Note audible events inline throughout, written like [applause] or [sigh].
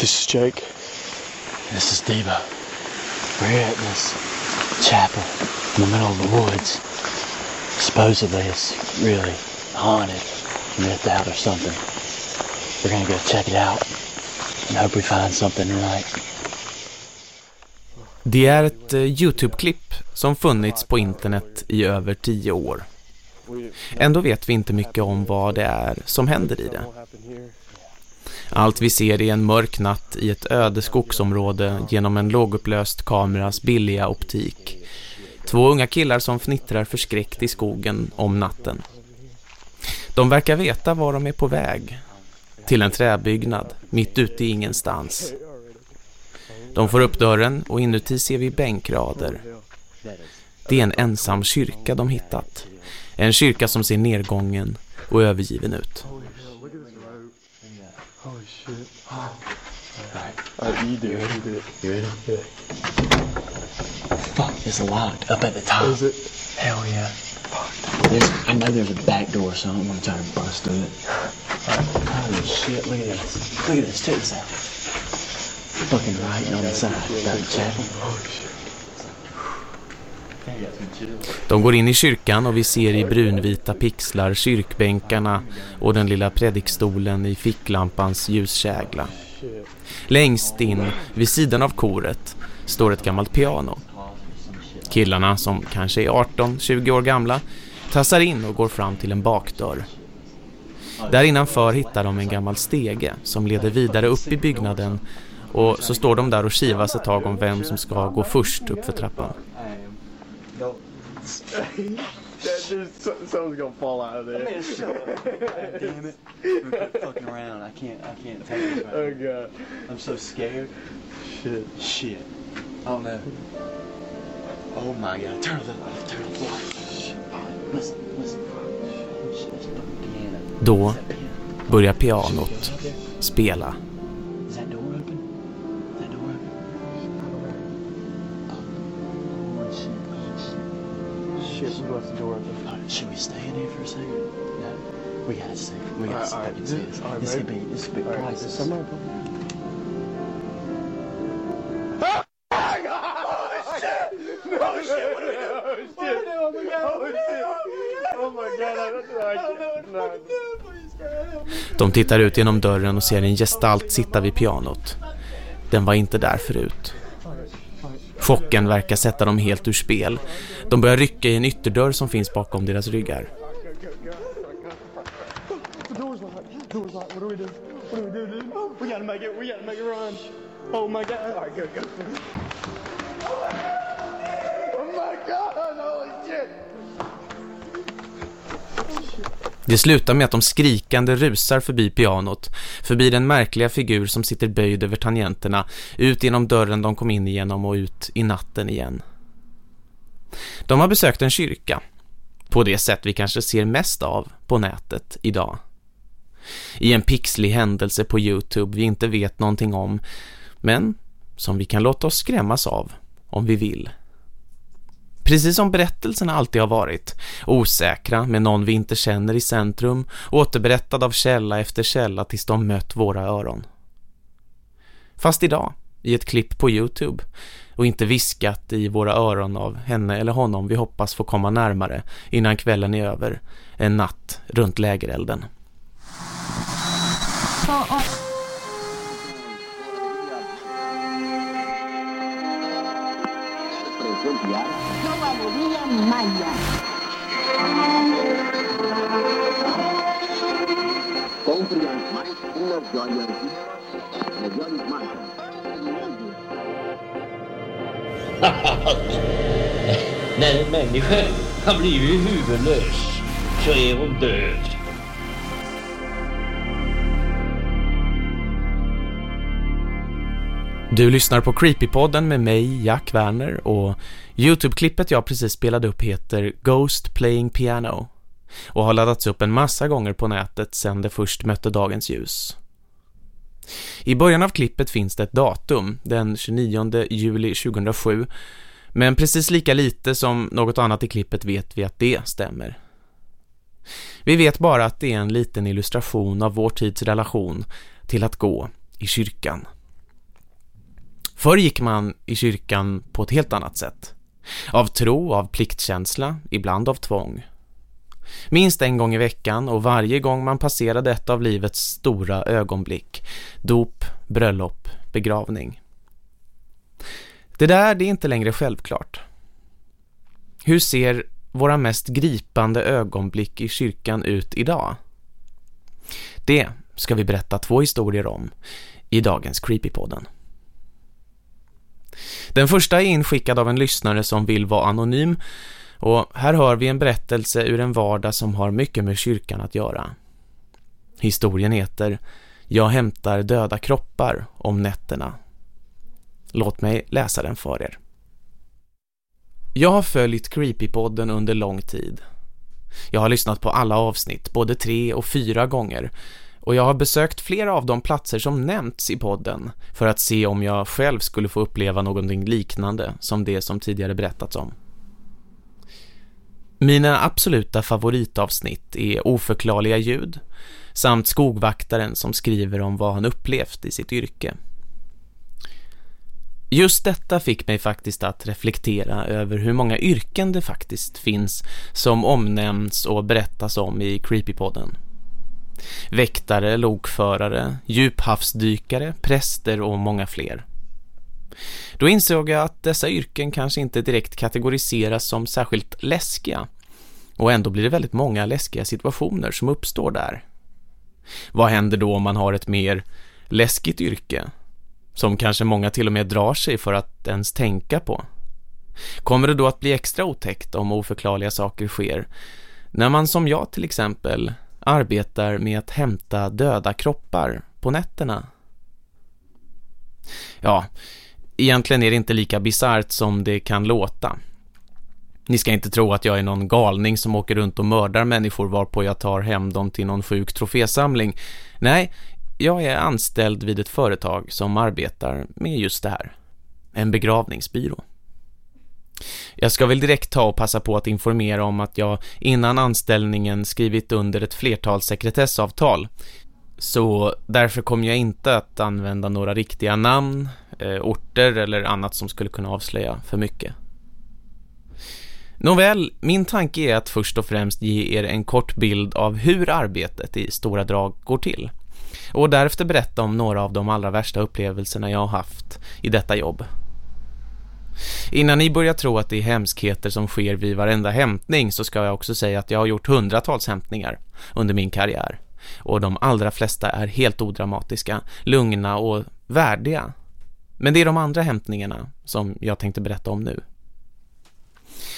This is Jake. This is Diva. We're at this chapel in the middle of the woods. Supposedly it's really haunted, mythed out or something. We're gonna go check it out and hope we find something tonight. Det är ett eh, Youtube-klipp som funnits på internet i över tio år. Ändå vet vi inte mycket om vad det är som händer i det. Allt vi ser är en mörk natt i ett öde skogsområde genom en lågupplöst kameras billiga optik. Två unga killar som fnittrar förskräckt i skogen om natten. De verkar veta var de är på väg. Till en träbyggnad, mitt ute i ingenstans. De får upp dörren och inuti ser vi bänkrader. Det är en ensam kyrka de hittat. En kyrka som ser nedgången och övergiven ut. Holy shit. Alright, you do it. You do it. You ready? Yeah. Fuck, it's locked up at the top. Is it? Hell yeah. Fuck. There's, I know there's a back door, so I don't want to try to bust through it. Holy shit, look at this. Look at this, check this out. Fucking writing on the side. Got the chapel. De går in i kyrkan och vi ser i brunvita pixlar kyrkbänkarna och den lilla predikstolen i ficklampans ljuskägla. Längst in, vid sidan av koret, står ett gammalt piano. Killarna, som kanske är 18-20 år gamla, tassar in och går fram till en bakdörr. Där innanför hittar de en gammal stege som leder vidare upp i byggnaden och så står de där och kivas ett tag om vem som ska gå först upp för trappan. That, there's, so- someone's gonna fall out of there. [laughs] Damn it. We're fucking around. I can't, I can't take this right Oh now. god. I'm so scared. Shit. Shit. Oh no. Oh my god. Turn the light. Turn the light. Listen, listen. Shit, that's fucking piano. Då Is that piano? börjar pianot spela. We left the door. Alright, should we stay in here for a second? No. We gotta stay. We gotta and see this. Alright, This could be, this could be Alright, priceless. is somebody Oh my god, I don't De tittar ut genom dörren och ser en gestalt sitta vid pianot. Den var inte där förut. Chocken verkar sätta dem helt ur spel. De börjar rycka i en ytterdörr som finns bakom deras ryggar. Oh my god. holy shit! Oh shit. Det slutar med att de skrikande rusar förbi pianot, förbi den märkliga figur som sitter böjd över tangenterna, ut genom dörren de kom in igenom och ut i natten igen. De har besökt en kyrka, på det sätt vi kanske ser mest av på nätet idag. I en pixlig händelse på Youtube vi inte vet någonting om, men som vi kan låta oss skrämmas av om vi vill. Precis som berättelserna alltid har varit. Osäkra, med någon vi inte känner i centrum, återberättad av källa efter källa tills de mött våra öron. Fast idag, i ett klipp på Youtube, och inte viskat i våra öron av henne eller honom vi hoppas få komma närmare innan kvällen är över, en natt runt lägerelden. Mais melhores marcas. När en människa har blivit huvudlös så är hon död. Du lyssnar på Creepypodden med mig, Jack Werner, och Youtube-klippet jag precis spelade upp heter Ghost Playing Piano och har laddats upp en massa gånger på nätet sedan det först mötte dagens ljus. I början av klippet finns det ett datum, den 29 juli 2007, men precis lika lite som något annat i klippet vet vi att det stämmer. Vi vet bara att det är en liten illustration av vår tids relation till att gå i kyrkan. Förr gick man i kyrkan på ett helt annat sätt. Av tro, av pliktkänsla, ibland av tvång. Minst en gång i veckan och varje gång man passerade ett av livets stora ögonblick. Dop, bröllop, begravning. Det där det är inte längre självklart. Hur ser våra mest gripande ögonblick i kyrkan ut idag? Det ska vi berätta två historier om i dagens Creepypodden. Den första är inskickad av en lyssnare som vill vara anonym och här hör vi en berättelse ur en vardag som har mycket med kyrkan att göra. Historien heter Jag hämtar döda kroppar om nätterna. Låt mig läsa den för er. Jag har följt Creepypodden under lång tid. Jag har lyssnat på alla avsnitt, både tre och fyra gånger. Och jag har besökt flera av de platser som nämnts i podden för att se om jag själv skulle få uppleva någonting liknande som det som tidigare berättats om. Mina absoluta favoritavsnitt är oförklarliga ljud samt skogvaktaren som skriver om vad han upplevt i sitt yrke. Just detta fick mig faktiskt att reflektera över hur många yrken det faktiskt finns som omnämns och berättas om i Creepypodden. Väktare, lokförare, djuphavsdykare, präster och många fler. Då insåg jag att dessa yrken kanske inte direkt kategoriseras som särskilt läskiga. Och ändå blir det väldigt många läskiga situationer som uppstår där. Vad händer då om man har ett mer läskigt yrke? Som kanske många till och med drar sig för att ens tänka på. Kommer det då att bli extra otäckt om oförklarliga saker sker? När man som jag till exempel arbetar med att hämta döda kroppar på nätterna. Ja, egentligen är det inte lika bizart som det kan låta. Ni ska inte tro att jag är någon galning som åker runt och mördar människor varpå jag tar hem dem till någon sjuk trofésamling. Nej, jag är anställd vid ett företag som arbetar med just det här. En begravningsbyrå. Jag ska väl direkt ta och passa på att informera om att jag innan anställningen skrivit under ett flertal sekretessavtal. Så därför kommer jag inte att använda några riktiga namn, eh, orter eller annat som skulle kunna avslöja för mycket. Nåväl, min tanke är att först och främst ge er en kort bild av hur arbetet i stora drag går till. Och därefter berätta om några av de allra värsta upplevelserna jag har haft i detta jobb. Innan ni börjar tro att det är hemskheter som sker vid varenda hämtning så ska jag också säga att jag har gjort hundratals hämtningar under min karriär. Och de allra flesta är helt odramatiska, lugna och värdiga. Men det är de andra hämtningarna som jag tänkte berätta om nu.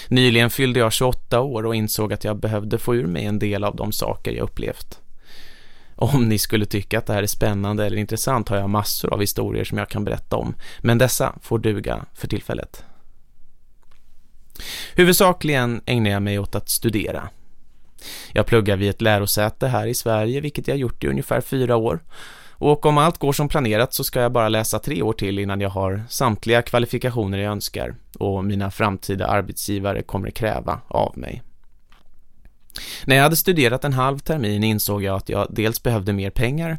Nyligen fyllde jag 28 år och insåg att jag behövde få ur mig en del av de saker jag upplevt. Om ni skulle tycka att det här är spännande eller intressant har jag massor av historier som jag kan berätta om. Men dessa får duga för tillfället. Huvudsakligen ägnar jag mig åt att studera. Jag pluggar vid ett lärosäte här i Sverige vilket jag gjort i ungefär fyra år. Och om allt går som planerat så ska jag bara läsa tre år till innan jag har samtliga kvalifikationer jag önskar och mina framtida arbetsgivare kommer kräva av mig. När jag hade studerat en halv termin insåg jag att jag dels behövde mer pengar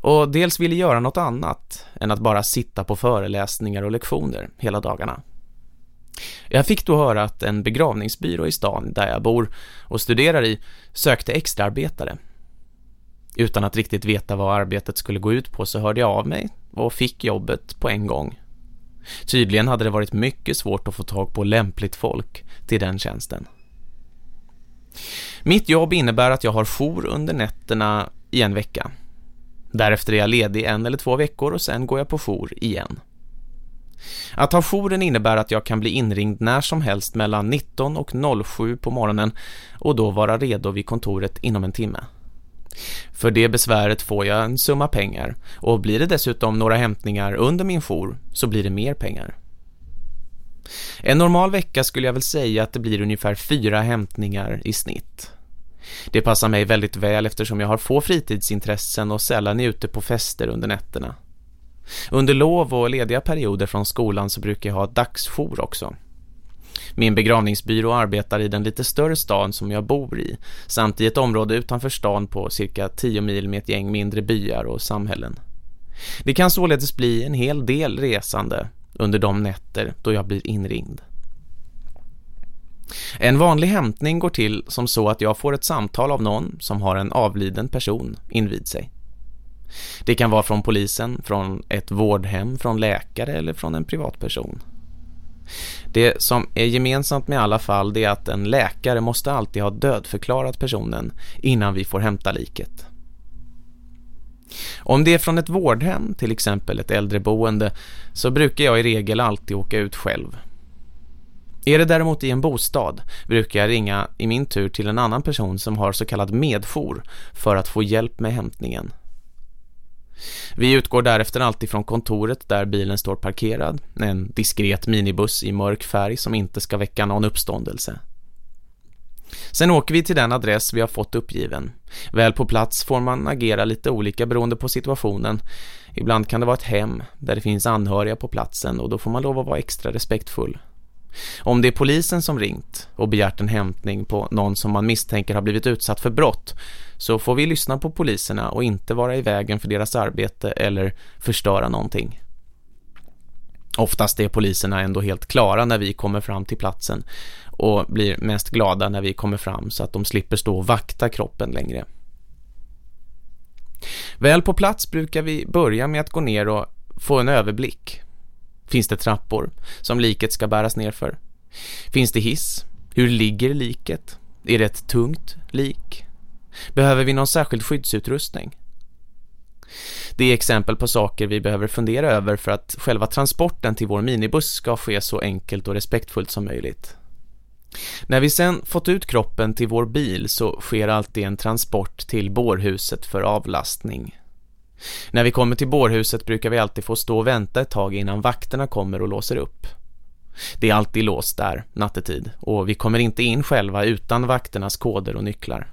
och dels ville göra något annat än att bara sitta på föreläsningar och lektioner hela dagarna. Jag fick då höra att en begravningsbyrå i stan där jag bor och studerar i sökte extraarbetare. Utan att riktigt veta vad arbetet skulle gå ut på så hörde jag av mig och fick jobbet på en gång. Tydligen hade det varit mycket svårt att få tag på lämpligt folk till den tjänsten. Mitt jobb innebär att jag har jour under nätterna i en vecka. Därefter är jag ledig en eller två veckor och sen går jag på jour igen. Att ha jouren innebär att jag kan bli inringd när som helst mellan 19 och 07 på morgonen och då vara redo vid kontoret inom en timme. För det besväret får jag en summa pengar och blir det dessutom några hämtningar under min jour så blir det mer pengar. En normal vecka skulle jag väl säga att det blir ungefär fyra hämtningar i snitt. Det passar mig väldigt väl eftersom jag har få fritidsintressen och sällan är ute på fester under nätterna. Under lov och lediga perioder från skolan så brukar jag ha dagsjour också. Min begravningsbyrå arbetar i den lite större stan som jag bor i samt i ett område utanför stan på cirka 10 mil med ett gäng mindre byar och samhällen. Det kan således bli en hel del resande under de nätter då jag blir inringd. En vanlig hämtning går till som så att jag får ett samtal av någon som har en avliden person invid sig. Det kan vara från polisen, från ett vårdhem, från läkare eller från en privatperson. Det som är gemensamt med alla fall är att en läkare måste alltid ha dödförklarat personen innan vi får hämta liket. Om det är från ett vårdhem, till exempel ett äldreboende, så brukar jag i regel alltid åka ut själv. Är det däremot i en bostad brukar jag ringa i min tur till en annan person som har så kallad medfor för att få hjälp med hämtningen. Vi utgår därefter alltid från kontoret där bilen står parkerad, en diskret minibuss i mörk färg som inte ska väcka någon uppståndelse. Sen åker vi till den adress vi har fått uppgiven. Väl på plats får man agera lite olika beroende på situationen. Ibland kan det vara ett hem där det finns anhöriga på platsen och då får man lov att vara extra respektfull. Om det är polisen som ringt och begärt en hämtning på någon som man misstänker har blivit utsatt för brott så får vi lyssna på poliserna och inte vara i vägen för deras arbete eller förstöra någonting. Oftast är poliserna ändå helt klara när vi kommer fram till platsen och blir mest glada när vi kommer fram så att de slipper stå och vakta kroppen längre. Väl på plats brukar vi börja med att gå ner och få en överblick. Finns det trappor som liket ska bäras ner för? Finns det hiss? Hur ligger liket? Är det ett tungt lik? Behöver vi någon särskild skyddsutrustning? Det är exempel på saker vi behöver fundera över för att själva transporten till vår minibuss ska ske så enkelt och respektfullt som möjligt. När vi sen fått ut kroppen till vår bil så sker alltid en transport till bårhuset för avlastning. När vi kommer till bårhuset brukar vi alltid få stå och vänta ett tag innan vakterna kommer och låser upp. Det är alltid låst där, nattetid, och vi kommer inte in själva utan vakternas koder och nycklar.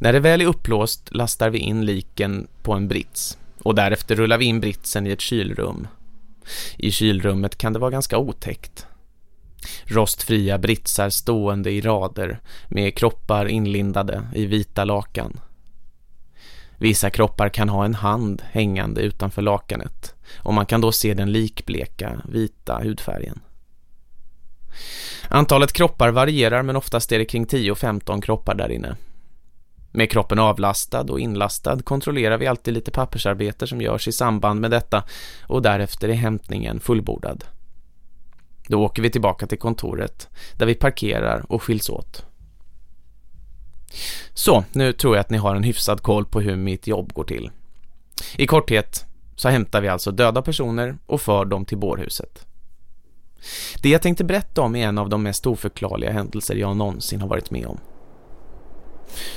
När det väl är upplåst lastar vi in liken på en brits och därefter rullar vi in britsen i ett kylrum. I kylrummet kan det vara ganska otäckt. Rostfria britsar stående i rader med kroppar inlindade i vita lakan. Vissa kroppar kan ha en hand hängande utanför lakanet och man kan då se den likbleka vita hudfärgen. Antalet kroppar varierar men oftast är det kring 10-15 kroppar där inne. Med kroppen avlastad och inlastad kontrollerar vi alltid lite pappersarbete som görs i samband med detta och därefter är hämtningen fullbordad. Då åker vi tillbaka till kontoret där vi parkerar och skiljs åt. Så, nu tror jag att ni har en hyfsad koll på hur mitt jobb går till. I korthet så hämtar vi alltså döda personer och för dem till bårhuset. Det jag tänkte berätta om är en av de mest oförklarliga händelser jag någonsin har varit med om.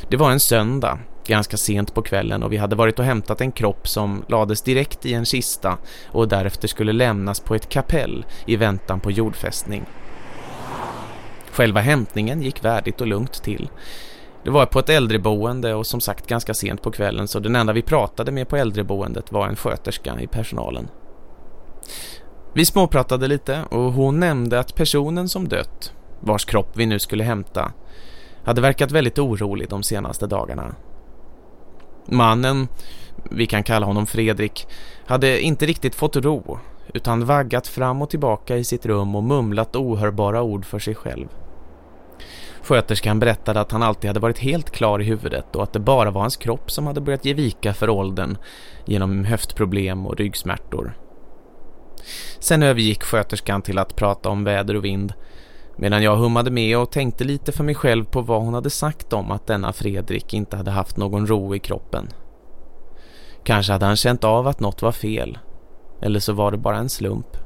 Det var en söndag, ganska sent på kvällen och vi hade varit och hämtat en kropp som lades direkt i en kista och därefter skulle lämnas på ett kapell i väntan på jordfästning. Själva hämtningen gick värdigt och lugnt till. Det var på ett äldreboende och som sagt ganska sent på kvällen så den enda vi pratade med på äldreboendet var en sköterska i personalen. Vi småpratade lite och hon nämnde att personen som dött, vars kropp vi nu skulle hämta, hade verkat väldigt orolig de senaste dagarna. Mannen, vi kan kalla honom Fredrik, hade inte riktigt fått ro utan vaggat fram och tillbaka i sitt rum och mumlat ohörbara ord för sig själv. Sköterskan berättade att han alltid hade varit helt klar i huvudet och att det bara var hans kropp som hade börjat ge vika för åldern genom höftproblem och ryggsmärtor. Sen övergick sköterskan till att prata om väder och vind medan jag hummade med och tänkte lite för mig själv på vad hon hade sagt om att denna Fredrik inte hade haft någon ro i kroppen. Kanske hade han känt av att något var fel. Eller så var det bara en slump.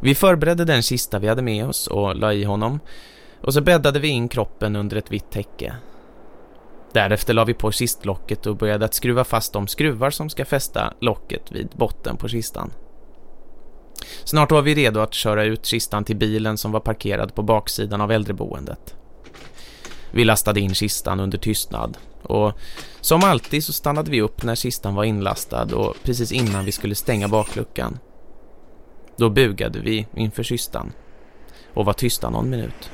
Vi förberedde den kista vi hade med oss och la i honom och så bäddade vi in kroppen under ett vitt täcke. Därefter la vi på kistlocket och började att skruva fast de skruvar som ska fästa locket vid botten på kistan. Snart var vi redo att köra ut kistan till bilen som var parkerad på baksidan av äldreboendet. Vi lastade in kistan under tystnad och som alltid så stannade vi upp när kistan var inlastad och precis innan vi skulle stänga bakluckan. Då bugade vi inför kistan och var tysta någon minut.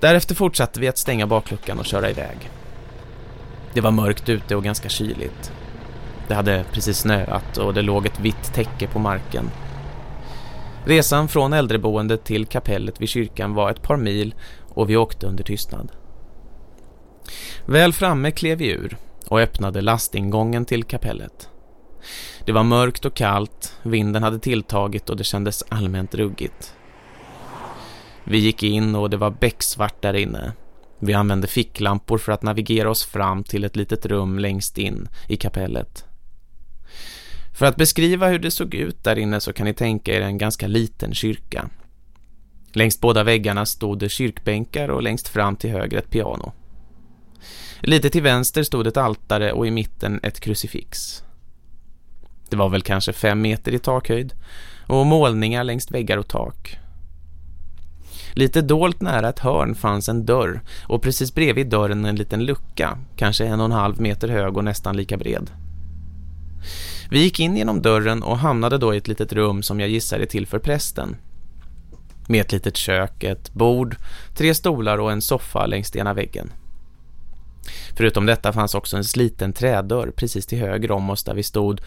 Därefter fortsatte vi att stänga bakluckan och köra iväg. Det var mörkt ute och ganska kyligt. Det hade precis snöat och det låg ett vitt täcke på marken. Resan från äldreboendet till kapellet vid kyrkan var ett par mil och vi åkte under tystnad. Väl framme klev vi ur och öppnade lastingången till kapellet. Det var mörkt och kallt, vinden hade tilltagit och det kändes allmänt ruggigt. Vi gick in och det var becksvart där inne. Vi använde ficklampor för att navigera oss fram till ett litet rum längst in i kapellet. För att beskriva hur det såg ut där inne så kan ni tänka er en ganska liten kyrka. Längst båda väggarna stod det kyrkbänkar och längst fram till höger ett piano. Lite till vänster stod ett altare och i mitten ett krucifix. Det var väl kanske fem meter i takhöjd och målningar längs väggar och tak. Lite dolt nära ett hörn fanns en dörr och precis bredvid dörren en liten lucka, kanske en och en halv meter hög och nästan lika bred. Vi gick in genom dörren och hamnade då i ett litet rum som jag gissar är till för prästen. Med ett litet kök, ett bord, tre stolar och en soffa längs ena väggen. Förutom detta fanns också en sliten trädörr precis till höger om oss där vi stod.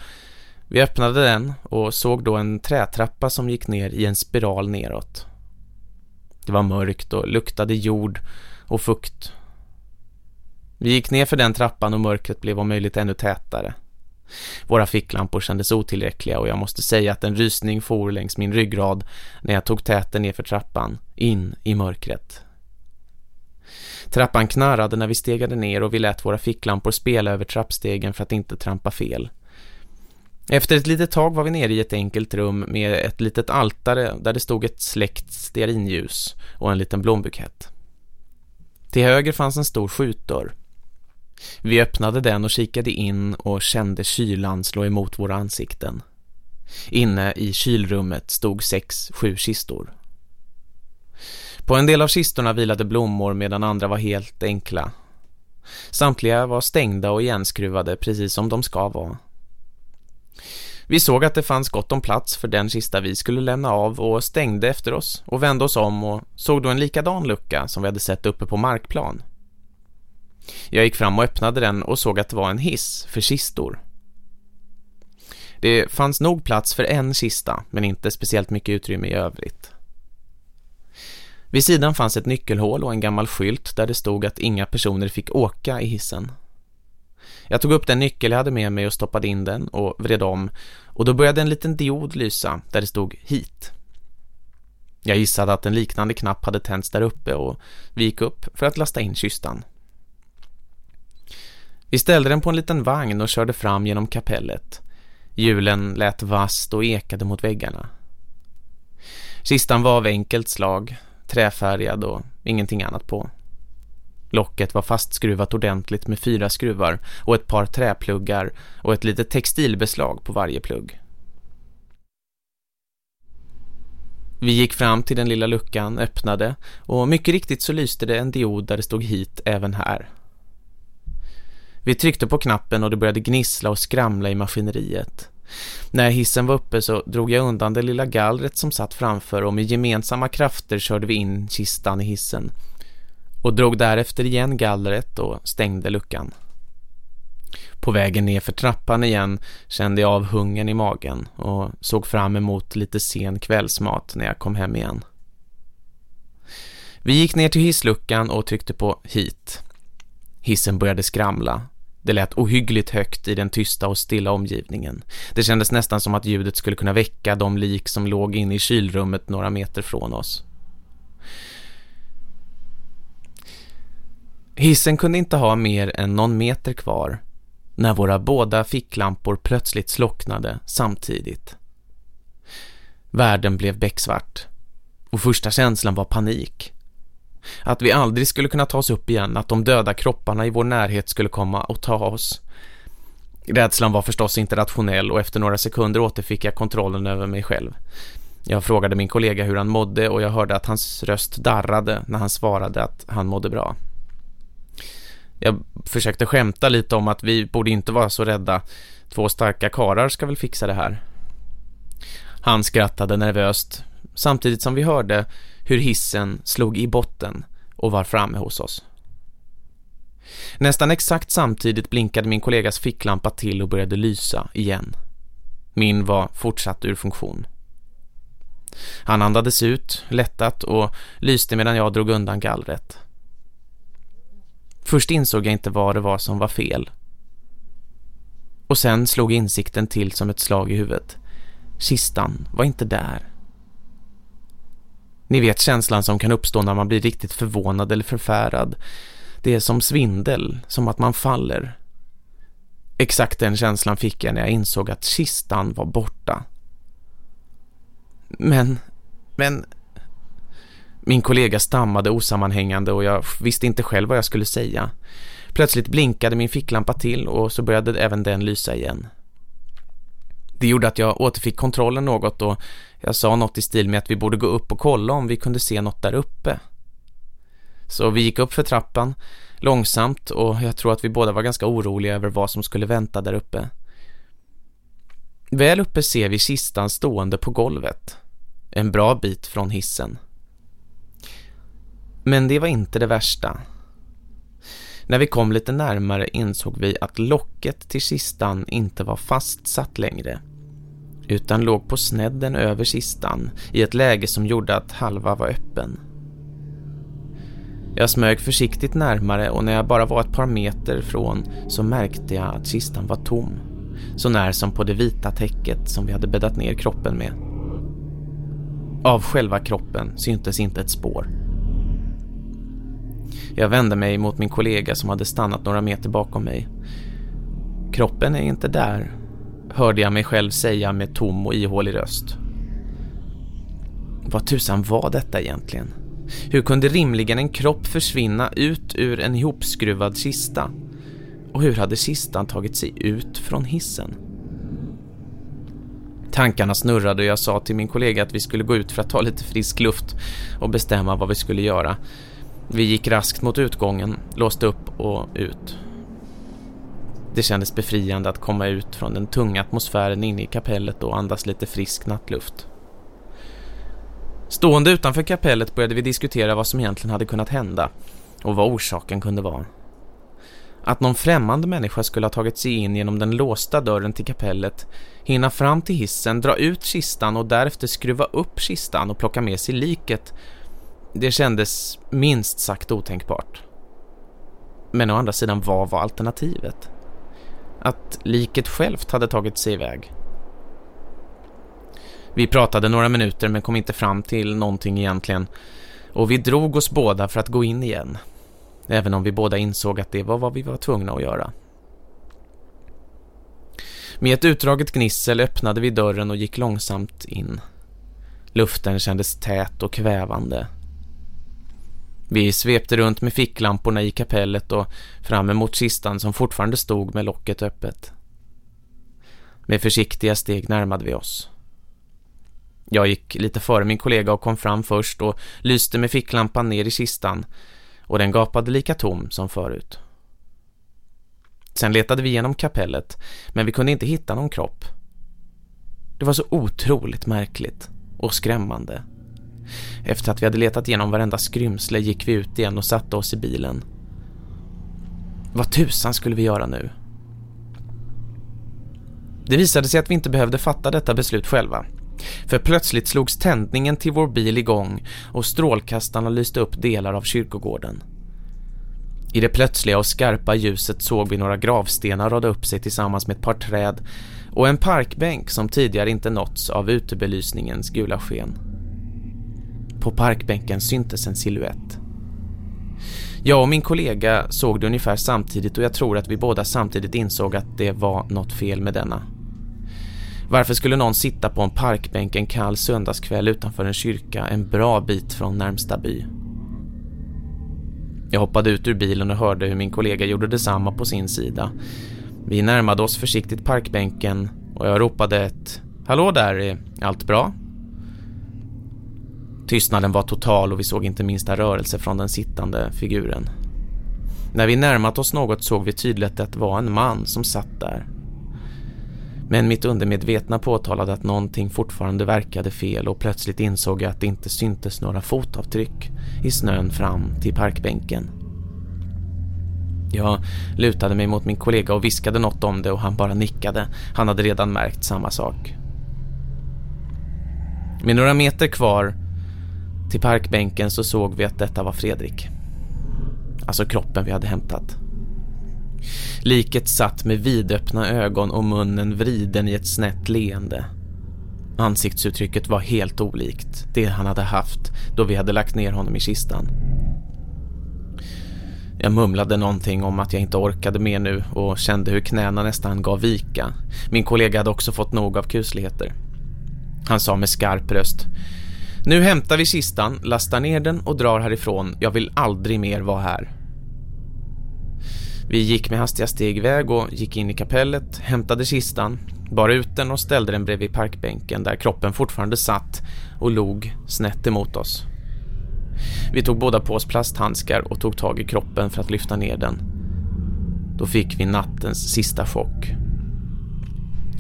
Vi öppnade den och såg då en trätrappa som gick ner i en spiral neråt. Det var mörkt och luktade jord och fukt. Vi gick ner för den trappan och mörkret blev om möjligt ännu tätare. Våra ficklampor kändes otillräckliga och jag måste säga att en rysning for längs min ryggrad när jag tog täten ner för trappan, in i mörkret. Trappan knarrade när vi stegade ner och vi lät våra ficklampor spela över trappstegen för att inte trampa fel. Efter ett litet tag var vi nere i ett enkelt rum med ett litet altare där det stod ett släckt stearinljus och en liten blombukett. Till höger fanns en stor skjutdörr. Vi öppnade den och kikade in och kände kylan slå emot våra ansikten. Inne i kylrummet stod sex, sju kistor. På en del av kistorna vilade blommor medan andra var helt enkla. Samtliga var stängda och igenskruvade precis som de ska vara. Vi såg att det fanns gott om plats för den kista vi skulle lämna av och stängde efter oss och vände oss om och såg då en likadan lucka som vi hade sett uppe på markplan. Jag gick fram och öppnade den och såg att det var en hiss för kistor. Det fanns nog plats för en kista men inte speciellt mycket utrymme i övrigt. Vid sidan fanns ett nyckelhål och en gammal skylt där det stod att inga personer fick åka i hissen. Jag tog upp den nyckel jag hade med mig och stoppade in den och vred om och då började en liten diod lysa där det stod hit. Jag gissade att en liknande knapp hade tänts där uppe och vi gick upp för att lasta in kistan. Vi ställde den på en liten vagn och körde fram genom kapellet. Hjulen lät vast och ekade mot väggarna. Kistan var av enkelt slag, träfärgad och ingenting annat på. Locket var fastskruvat ordentligt med fyra skruvar och ett par träpluggar och ett litet textilbeslag på varje plugg. Vi gick fram till den lilla luckan, öppnade och mycket riktigt så lyste det en diod där det stod hit även här. Vi tryckte på knappen och det började gnissla och skramla i maskineriet. När hissen var uppe så drog jag undan det lilla gallret som satt framför och med gemensamma krafter körde vi in kistan i hissen och drog därefter igen gallret och stängde luckan. På vägen ner för trappan igen kände jag av hungern i magen och såg fram emot lite sen kvällsmat när jag kom hem igen. Vi gick ner till hissluckan och tryckte på hit. Hissen började skramla det lät ohyggligt högt i den tysta och stilla omgivningen. Det kändes nästan som att ljudet skulle kunna väcka de lik som låg inne i kylrummet några meter från oss. Hissen kunde inte ha mer än någon meter kvar när våra båda ficklampor plötsligt slocknade samtidigt. Världen blev becksvart och första känslan var panik. Att vi aldrig skulle kunna ta oss upp igen, att de döda kropparna i vår närhet skulle komma och ta oss. Rädslan var förstås inte rationell och efter några sekunder återfick jag kontrollen över mig själv. Jag frågade min kollega hur han mådde och jag hörde att hans röst darrade när han svarade att han mådde bra. Jag försökte skämta lite om att vi borde inte vara så rädda. Två starka karar ska väl fixa det här. Han skrattade nervöst samtidigt som vi hörde hur hissen slog i botten och var framme hos oss. Nästan exakt samtidigt blinkade min kollegas ficklampa till och började lysa igen. Min var fortsatt ur funktion. Han andades ut, lättat och lyste medan jag drog undan gallret. Först insåg jag inte vad det var som var fel. Och sen slog insikten till som ett slag i huvudet. Kistan var inte där. Ni vet känslan som kan uppstå när man blir riktigt förvånad eller förfärad. Det är som svindel, som att man faller. Exakt den känslan fick jag när jag insåg att kistan var borta. Men, men... Min kollega stammade osammanhängande och jag visste inte själv vad jag skulle säga. Plötsligt blinkade min ficklampa till och så började även den lysa igen. Det gjorde att jag återfick kontrollen något och jag sa något i stil med att vi borde gå upp och kolla om vi kunde se något där uppe. Så vi gick upp för trappan, långsamt och jag tror att vi båda var ganska oroliga över vad som skulle vänta där uppe. Väl uppe ser vi kistan stående på golvet. En bra bit från hissen. Men det var inte det värsta. När vi kom lite närmare insåg vi att locket till kistan inte var fastsatt längre utan låg på snedden över kistan i ett läge som gjorde att halva var öppen. Jag smög försiktigt närmare och när jag bara var ett par meter från så märkte jag att kistan var tom. Så när som på det vita täcket som vi hade bäddat ner kroppen med. Av själva kroppen syntes inte ett spår. Jag vände mig mot min kollega som hade stannat några meter bakom mig. Kroppen är inte där, hörde jag mig själv säga med tom och ihålig röst. Vad tusan var detta egentligen? Hur kunde rimligen en kropp försvinna ut ur en ihopskruvad kista? Och hur hade kistan tagit sig ut från hissen? Tankarna snurrade och jag sa till min kollega att vi skulle gå ut för att ta lite frisk luft och bestämma vad vi skulle göra. Vi gick raskt mot utgången, låste upp och ut. Det kändes befriande att komma ut från den tunga atmosfären inne i kapellet och andas lite frisk nattluft. Stående utanför kapellet började vi diskutera vad som egentligen hade kunnat hända och vad orsaken kunde vara. Att någon främmande människa skulle ha tagit sig in genom den låsta dörren till kapellet, hinna fram till hissen, dra ut kistan och därefter skruva upp kistan och plocka med sig liket, det kändes minst sagt otänkbart. Men å andra sidan, vad var alternativet? Att liket självt hade tagit sig iväg. Vi pratade några minuter men kom inte fram till någonting egentligen. Och vi drog oss båda för att gå in igen. Även om vi båda insåg att det var vad vi var tvungna att göra. Med ett utdraget gnissel öppnade vi dörren och gick långsamt in. Luften kändes tät och kvävande. Vi svepte runt med ficklamporna i kapellet och fram emot kistan som fortfarande stod med locket öppet. Med försiktiga steg närmade vi oss. Jag gick lite före min kollega och kom fram först och lyste med ficklampan ner i kistan och den gapade lika tom som förut. Sen letade vi igenom kapellet men vi kunde inte hitta någon kropp. Det var så otroligt märkligt och skrämmande. Efter att vi hade letat igenom varenda skrymsle gick vi ut igen och satte oss i bilen. Vad tusan skulle vi göra nu? Det visade sig att vi inte behövde fatta detta beslut själva. För plötsligt slogs tändningen till vår bil igång och strålkastarna lyste upp delar av kyrkogården. I det plötsliga och skarpa ljuset såg vi några gravstenar rada upp sig tillsammans med ett par träd och en parkbänk som tidigare inte nåtts av utebelysningens gula sken. På parkbänken syntes en siluett. Jag och min kollega såg det ungefär samtidigt och jag tror att vi båda samtidigt insåg att det var något fel med denna. Varför skulle någon sitta på en parkbänk en kall söndagskväll utanför en kyrka en bra bit från närmsta by? Jag hoppade ut ur bilen och hörde hur min kollega gjorde detsamma på sin sida. Vi närmade oss försiktigt parkbänken och jag ropade ett Hallå där, är allt bra? Tystnaden var total och vi såg inte minsta rörelse från den sittande figuren. När vi närmat oss något såg vi tydligt att det var en man som satt där. Men mitt undermedvetna påtalade att någonting fortfarande verkade fel och plötsligt insåg jag att det inte syntes några fotavtryck i snön fram till parkbänken. Jag lutade mig mot min kollega och viskade något om det och han bara nickade. Han hade redan märkt samma sak. Med några meter kvar till parkbänken så såg vi att detta var Fredrik. Alltså kroppen vi hade hämtat. Liket satt med vidöppna ögon och munnen vriden i ett snett leende. Ansiktsuttrycket var helt olikt det han hade haft då vi hade lagt ner honom i kistan. Jag mumlade någonting om att jag inte orkade mer nu och kände hur knäna nästan gav vika. Min kollega hade också fått nog av kusligheter. Han sa med skarp röst nu hämtar vi kistan, lastar ner den och drar härifrån. Jag vill aldrig mer vara här. Vi gick med hastiga steg iväg och gick in i kapellet, hämtade kistan, bar ut den och ställde den bredvid parkbänken där kroppen fortfarande satt och log snett emot oss. Vi tog båda på oss plasthandskar och tog tag i kroppen för att lyfta ner den. Då fick vi nattens sista chock.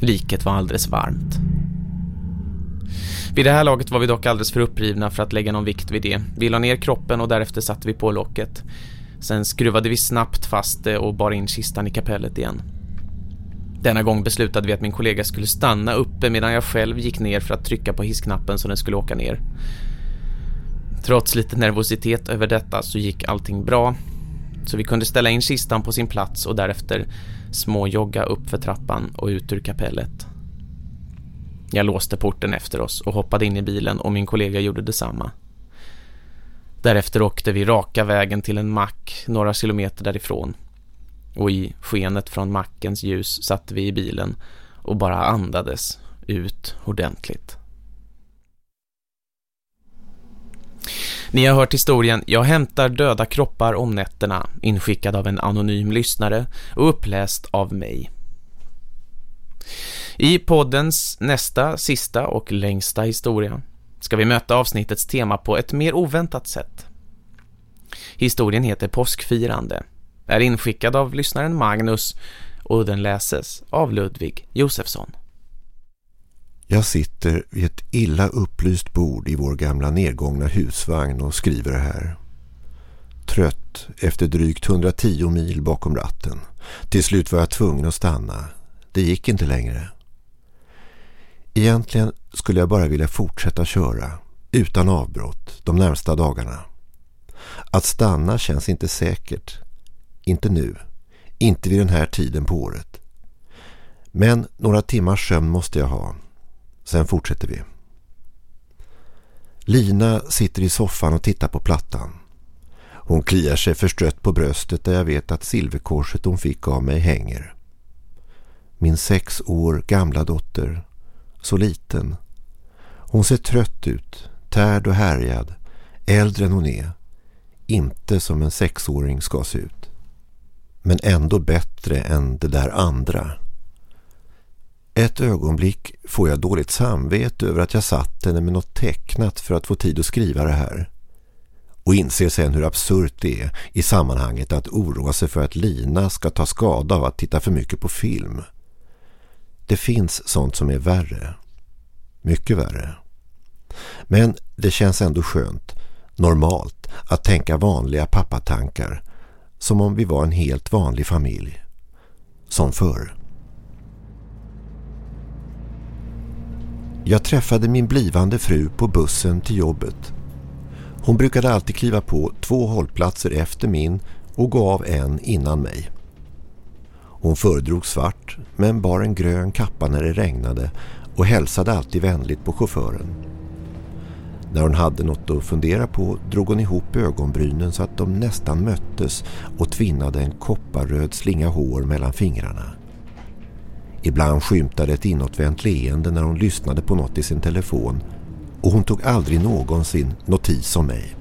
Liket var alldeles varmt. Vid det här laget var vi dock alldeles för upprivna för att lägga någon vikt vid det. Vi la ner kroppen och därefter satte vi på locket. Sen skruvade vi snabbt fast det och bar in kistan i kapellet igen. Denna gång beslutade vi att min kollega skulle stanna uppe medan jag själv gick ner för att trycka på hissknappen så den skulle åka ner. Trots lite nervositet över detta så gick allting bra. Så vi kunde ställa in kistan på sin plats och därefter småjogga upp för trappan och ut ur kapellet. Jag låste porten efter oss och hoppade in i bilen och min kollega gjorde detsamma. Därefter åkte vi raka vägen till en mack några kilometer därifrån. Och i skenet från mackens ljus satt vi i bilen och bara andades ut ordentligt. Ni har hört historien Jag hämtar döda kroppar om nätterna inskickad av en anonym lyssnare och uppläst av mig. I poddens nästa, sista och längsta historia ska vi möta avsnittets tema på ett mer oväntat sätt. Historien heter Påskfirande, är inskickad av lyssnaren Magnus och den läses av Ludvig Josefsson. Jag sitter vid ett illa upplyst bord i vår gamla nedgångna husvagn och skriver det här. Trött efter drygt 110 mil bakom ratten. Till slut var jag tvungen att stanna. Det gick inte längre. Egentligen skulle jag bara vilja fortsätta köra utan avbrott de närmsta dagarna. Att stanna känns inte säkert. Inte nu. Inte vid den här tiden på året. Men några timmars sömn måste jag ha. Sen fortsätter vi. Lina sitter i soffan och tittar på plattan. Hon kliar sig förstrött på bröstet där jag vet att silverkorset hon fick av mig hänger. Min sex år gamla dotter så liten. Hon ser trött ut, tärd och härjad, äldre än hon är. Inte som en sexåring ska se ut. Men ändå bättre än det där andra. Ett ögonblick får jag dåligt samvete över att jag satt henne med något tecknat för att få tid att skriva det här. Och inser sen hur absurt det är i sammanhanget att oroa sig för att Lina ska ta skada av att titta för mycket på film. Det finns sånt som är värre. Mycket värre. Men det känns ändå skönt, normalt, att tänka vanliga pappatankar. Som om vi var en helt vanlig familj. Som förr. Jag träffade min blivande fru på bussen till jobbet. Hon brukade alltid kliva på två hållplatser efter min och gå av en innan mig. Hon föredrog svart men bar en grön kappa när det regnade och hälsade alltid vänligt på chauffören. När hon hade något att fundera på drog hon ihop ögonbrynen så att de nästan möttes och tvinnade en kopparröd slinga hår mellan fingrarna. Ibland skymtade ett inåtvänt leende när hon lyssnade på något i sin telefon och hon tog aldrig någonsin notis om mig.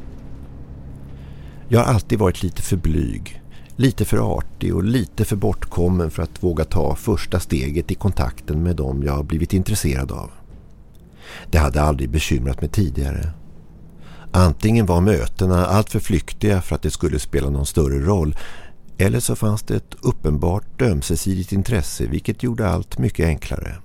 Jag har alltid varit lite för blyg Lite för artig och lite för bortkommen för att våga ta första steget i kontakten med dem jag har blivit intresserad av. Det hade aldrig bekymrat mig tidigare. Antingen var mötena alltför flyktiga för att det skulle spela någon större roll eller så fanns det ett uppenbart ömsesidigt intresse vilket gjorde allt mycket enklare.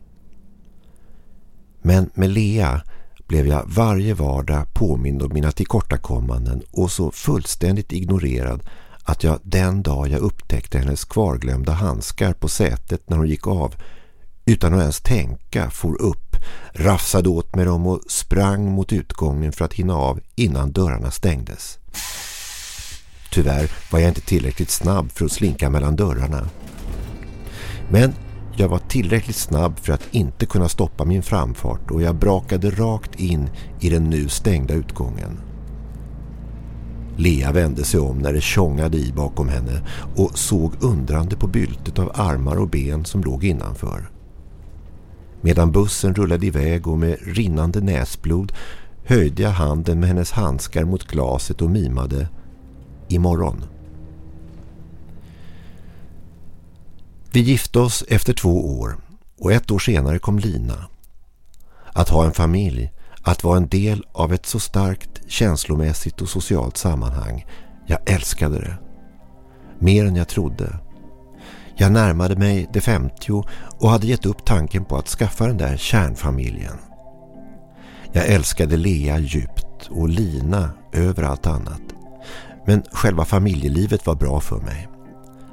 Men med Lea blev jag varje vardag påmind om mina tillkortakommanden och så fullständigt ignorerad att jag den dag jag upptäckte hennes kvarglömda handskar på sätet när hon gick av utan att ens tänka for upp, rafsade åt med dem och sprang mot utgången för att hinna av innan dörrarna stängdes. Tyvärr var jag inte tillräckligt snabb för att slinka mellan dörrarna. Men jag var tillräckligt snabb för att inte kunna stoppa min framfart och jag brakade rakt in i den nu stängda utgången. Lea vände sig om när det tjongade i bakom henne och såg undrande på byltet av armar och ben som låg innanför. Medan bussen rullade iväg och med rinnande näsblod höjde jag handen med hennes handskar mot glaset och mimade imorgon. Vi gifte oss efter två år och ett år senare kom Lina. Att ha en familj, att vara en del av ett så starkt känslomässigt och socialt sammanhang. Jag älskade det. Mer än jag trodde. Jag närmade mig det 50 och hade gett upp tanken på att skaffa den där kärnfamiljen. Jag älskade Lea djupt och Lina över allt annat. Men själva familjelivet var bra för mig.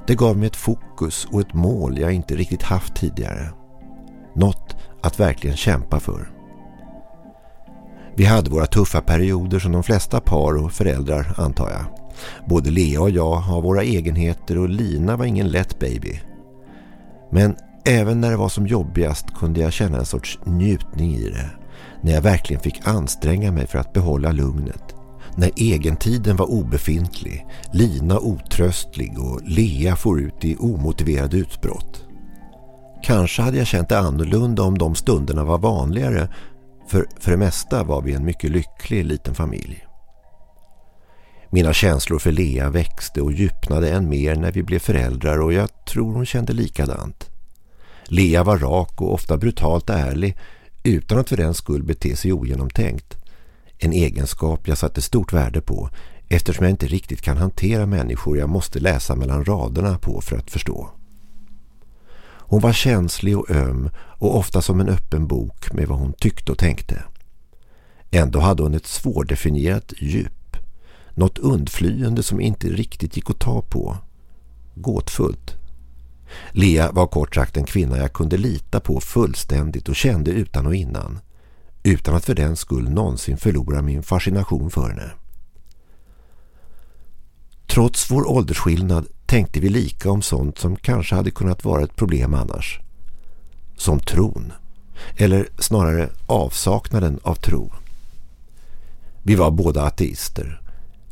Det gav mig ett fokus och ett mål jag inte riktigt haft tidigare. Något att verkligen kämpa för. Vi hade våra tuffa perioder som de flesta par och föräldrar antar jag. Både Lea och jag har våra egenheter och Lina var ingen lätt baby. Men även när det var som jobbigast kunde jag känna en sorts njutning i det. När jag verkligen fick anstränga mig för att behålla lugnet. När egentiden var obefintlig, Lina otröstlig och Lea får ut i omotiverade utbrott. Kanske hade jag känt det annorlunda om de stunderna var vanligare för för det mesta var vi en mycket lycklig liten familj. Mina känslor för Lea växte och djupnade än mer när vi blev föräldrar och jag tror hon kände likadant. Lea var rak och ofta brutalt ärlig utan att för den skull bete sig ogenomtänkt. En egenskap jag satte stort värde på eftersom jag inte riktigt kan hantera människor jag måste läsa mellan raderna på för att förstå. Hon var känslig och öm och ofta som en öppen bok med vad hon tyckte och tänkte. Ändå hade hon ett svårdefinierat djup. Något undflyende som inte riktigt gick att ta på. Gåtfullt. Lea var kort sagt en kvinna jag kunde lita på fullständigt och kände utan och innan. Utan att för den skull någonsin förlora min fascination för henne. Trots vår åldersskillnad tänkte vi lika om sånt som kanske hade kunnat vara ett problem annars. Som tron. Eller snarare avsaknaden av tro. Vi var båda ateister.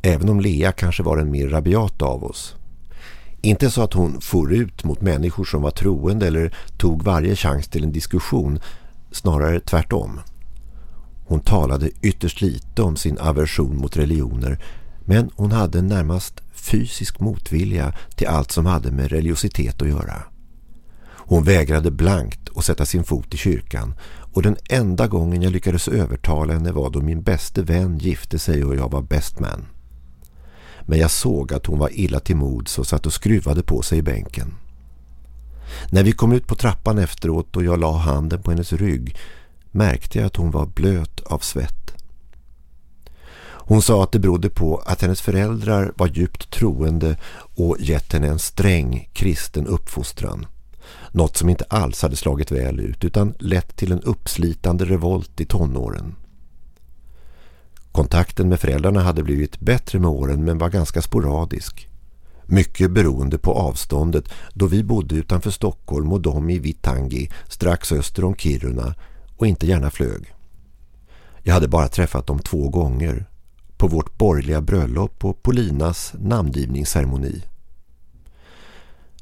Även om Lea kanske var en mer rabiat av oss. Inte så att hon for ut mot människor som var troende eller tog varje chans till en diskussion. Snarare tvärtom. Hon talade ytterst lite om sin aversion mot religioner men hon hade en närmast fysisk motvilja till allt som hade med religiositet att göra. Hon vägrade blankt att sätta sin fot i kyrkan och den enda gången jag lyckades övertala henne var då min bäste vän gifte sig och jag var best man. Men jag såg att hon var illa till mods och satt och skruvade på sig i bänken. När vi kom ut på trappan efteråt och jag la handen på hennes rygg märkte jag att hon var blöt av svett. Hon sa att det berodde på att hennes föräldrar var djupt troende och gett henne en sträng kristen uppfostran. Något som inte alls hade slagit väl ut utan lett till en uppslitande revolt i tonåren. Kontakten med föräldrarna hade blivit bättre med åren men var ganska sporadisk. Mycket beroende på avståndet då vi bodde utanför Stockholm och de i Vittangi strax öster om Kiruna och inte gärna flög. Jag hade bara träffat dem två gånger på vårt borgerliga bröllop och Polinas namngivningsceremoni.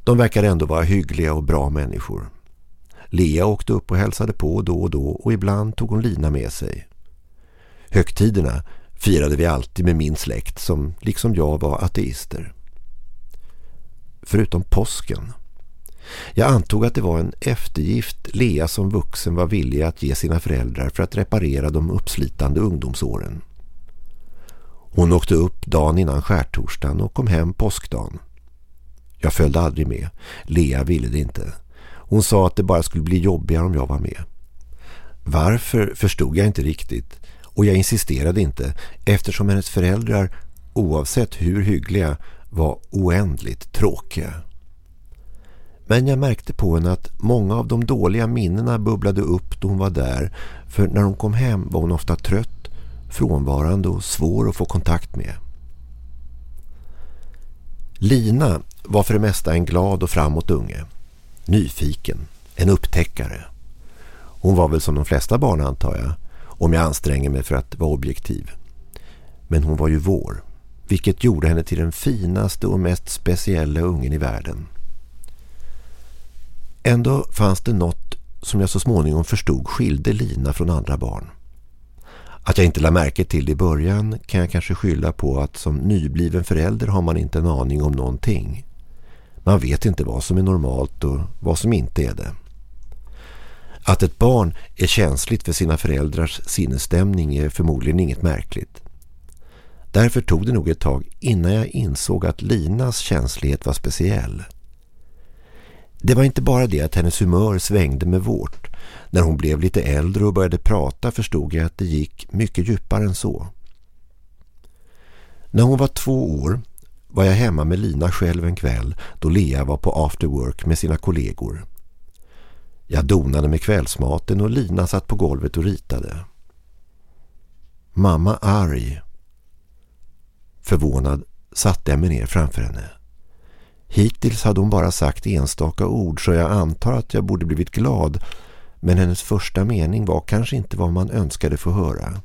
De verkar ändå vara hyggliga och bra människor. Lea åkte upp och hälsade på då och då och ibland tog hon Lina med sig. Högtiderna firade vi alltid med min släkt som liksom jag var ateister. Förutom påsken. Jag antog att det var en eftergift Lea som vuxen var villig att ge sina föräldrar för att reparera de uppslitande ungdomsåren. Hon åkte upp dagen innan skärtorsdagen och kom hem påskdagen. Jag följde aldrig med. Lea ville det inte. Hon sa att det bara skulle bli jobbigare om jag var med. Varför förstod jag inte riktigt och jag insisterade inte eftersom hennes föräldrar, oavsett hur hyggliga, var oändligt tråkiga. Men jag märkte på henne att många av de dåliga minnena bubblade upp då hon var där för när hon kom hem var hon ofta trött, frånvarande och svår att få kontakt med. Lina var för det mesta en glad och framåt unge. Nyfiken, en upptäckare. Hon var väl som de flesta barn antar jag, om jag anstränger mig för att vara objektiv. Men hon var ju vår, vilket gjorde henne till den finaste och mest speciella ungen i världen. Ändå fanns det något som jag så småningom förstod skilde Lina från andra barn. Att jag inte lade märke till det i början kan jag kanske skylla på att som nybliven förälder har man inte en aning om någonting. Man vet inte vad som är normalt och vad som inte är det. Att ett barn är känsligt för sina föräldrars sinnesstämning är förmodligen inget märkligt. Därför tog det nog ett tag innan jag insåg att Linas känslighet var speciell. Det var inte bara det att hennes humör svängde med vårt. När hon blev lite äldre och började prata förstod jag att det gick mycket djupare än så. När hon var två år var jag hemma med Lina själv en kväll då Lea var på after work med sina kollegor. Jag donade med kvällsmaten och Lina satt på golvet och ritade. Mamma arg. Förvånad satte jag mig ner framför henne. Hittills hade hon bara sagt enstaka ord så jag antar att jag borde blivit glad men hennes första mening var kanske inte vad man önskade få höra.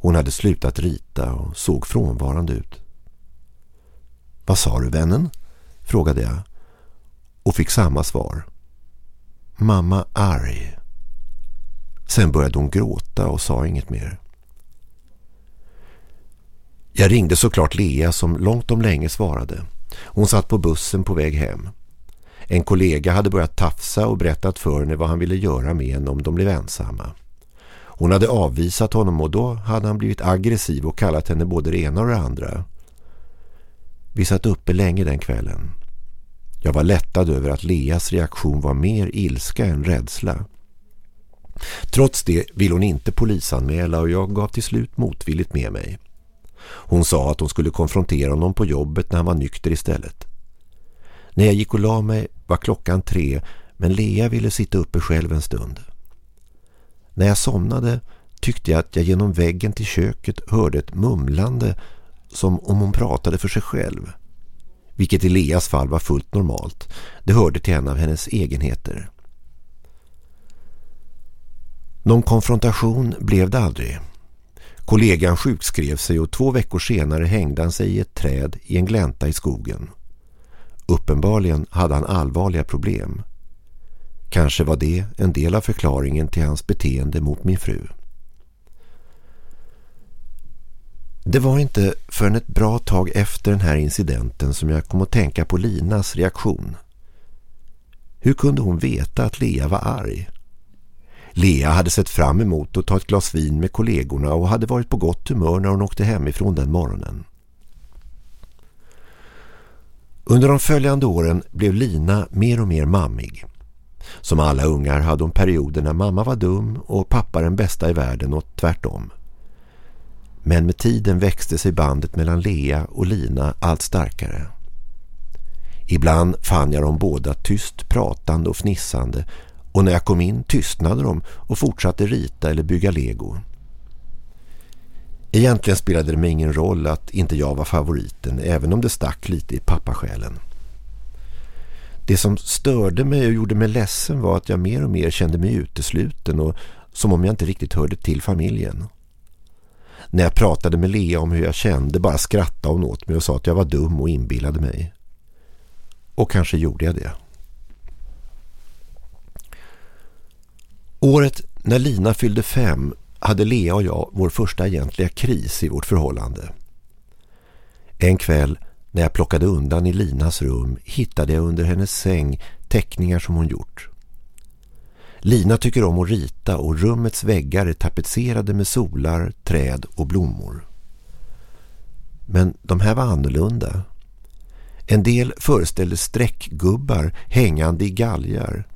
Hon hade slutat rita och såg frånvarande ut. Vad sa du vännen? frågade jag och fick samma svar. Mamma arg. Sen började hon gråta och sa inget mer. Jag ringde såklart Lea som långt om länge svarade. Hon satt på bussen på väg hem. En kollega hade börjat tafsa och berättat för henne vad han ville göra med henne om de blev ensamma. Hon hade avvisat honom och då hade han blivit aggressiv och kallat henne både det ena och det andra. Vi satt uppe länge den kvällen. Jag var lättad över att Leas reaktion var mer ilska än rädsla. Trots det ville hon inte polisanmäla och jag gav till slut motvilligt med mig. Hon sa att hon skulle konfrontera honom på jobbet när han var nykter istället. När jag gick och la mig var klockan tre men Lea ville sitta uppe själv en stund. När jag somnade tyckte jag att jag genom väggen till köket hörde ett mumlande som om hon pratade för sig själv. Vilket i Leas fall var fullt normalt. Det hörde till en av hennes egenheter. Någon konfrontation blev det aldrig. Kollegan sjukskrev sig och två veckor senare hängde han sig i ett träd i en glänta i skogen. Uppenbarligen hade han allvarliga problem. Kanske var det en del av förklaringen till hans beteende mot min fru. Det var inte förrän ett bra tag efter den här incidenten som jag kom att tänka på Linas reaktion. Hur kunde hon veta att Lea var arg? Lea hade sett fram emot att ta ett glas vin med kollegorna och hade varit på gott humör när hon åkte hemifrån den morgonen. Under de följande åren blev Lina mer och mer mammig. Som alla ungar hade hon perioder när mamma var dum och pappa den bästa i världen och tvärtom. Men med tiden växte sig bandet mellan Lea och Lina allt starkare. Ibland fann jag dem båda tyst pratande och fnissande och när jag kom in tystnade de och fortsatte rita eller bygga lego. Egentligen spelade det mig ingen roll att inte jag var favoriten även om det stack lite i pappasjälen. Det som störde mig och gjorde mig ledsen var att jag mer och mer kände mig utesluten och som om jag inte riktigt hörde till familjen. När jag pratade med Lea om hur jag kände bara skrattade hon åt mig och sa att jag var dum och inbillade mig. Och kanske gjorde jag det. Året när Lina fyllde fem hade Lea och jag vår första egentliga kris i vårt förhållande. En kväll när jag plockade undan i Linas rum hittade jag under hennes säng teckningar som hon gjort. Lina tycker om att rita och rummets väggar är tapetserade med solar, träd och blommor. Men de här var annorlunda. En del föreställde streckgubbar hängande i galgar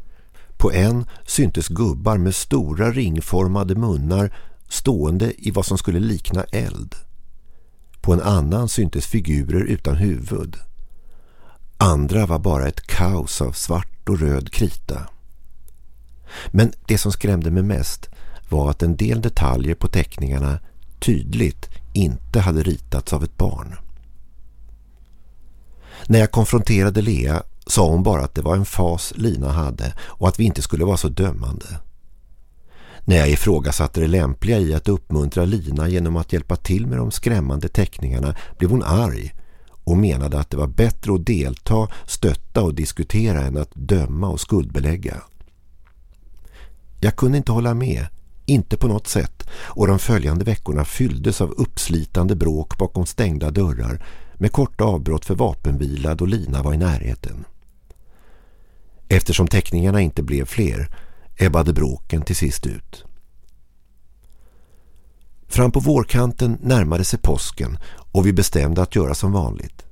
på en syntes gubbar med stora ringformade munnar stående i vad som skulle likna eld. På en annan syntes figurer utan huvud. Andra var bara ett kaos av svart och röd krita. Men det som skrämde mig mest var att en del detaljer på teckningarna tydligt inte hade ritats av ett barn. När jag konfronterade Lea sa hon bara att det var en fas Lina hade och att vi inte skulle vara så dömande. När jag ifrågasatte det lämpliga i att uppmuntra Lina genom att hjälpa till med de skrämmande teckningarna blev hon arg och menade att det var bättre att delta, stötta och diskutera än att döma och skuldbelägga. Jag kunde inte hålla med, inte på något sätt, och de följande veckorna fylldes av uppslitande bråk bakom stängda dörrar med korta avbrott för vapenvila då Lina var i närheten. Eftersom teckningarna inte blev fler ebbade bråken till sist ut. Fram på vårkanten närmade sig påsken och vi bestämde att göra som vanligt.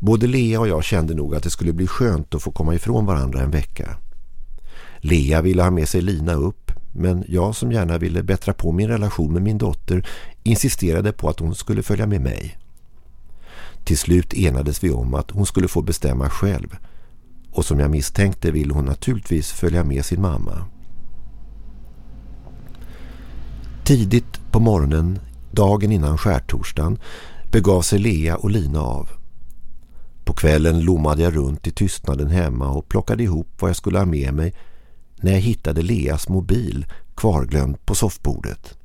Både Lea och jag kände nog att det skulle bli skönt att få komma ifrån varandra en vecka. Lea ville ha med sig Lina upp men jag som gärna ville bättra på min relation med min dotter insisterade på att hon skulle följa med mig. Till slut enades vi om att hon skulle få bestämma själv och som jag misstänkte ville hon naturligtvis följa med sin mamma. Tidigt på morgonen, dagen innan skärtorsdagen, begav sig Lea och Lina av. På kvällen lommade jag runt i tystnaden hemma och plockade ihop vad jag skulle ha med mig när jag hittade Leas mobil kvarglömd på soffbordet.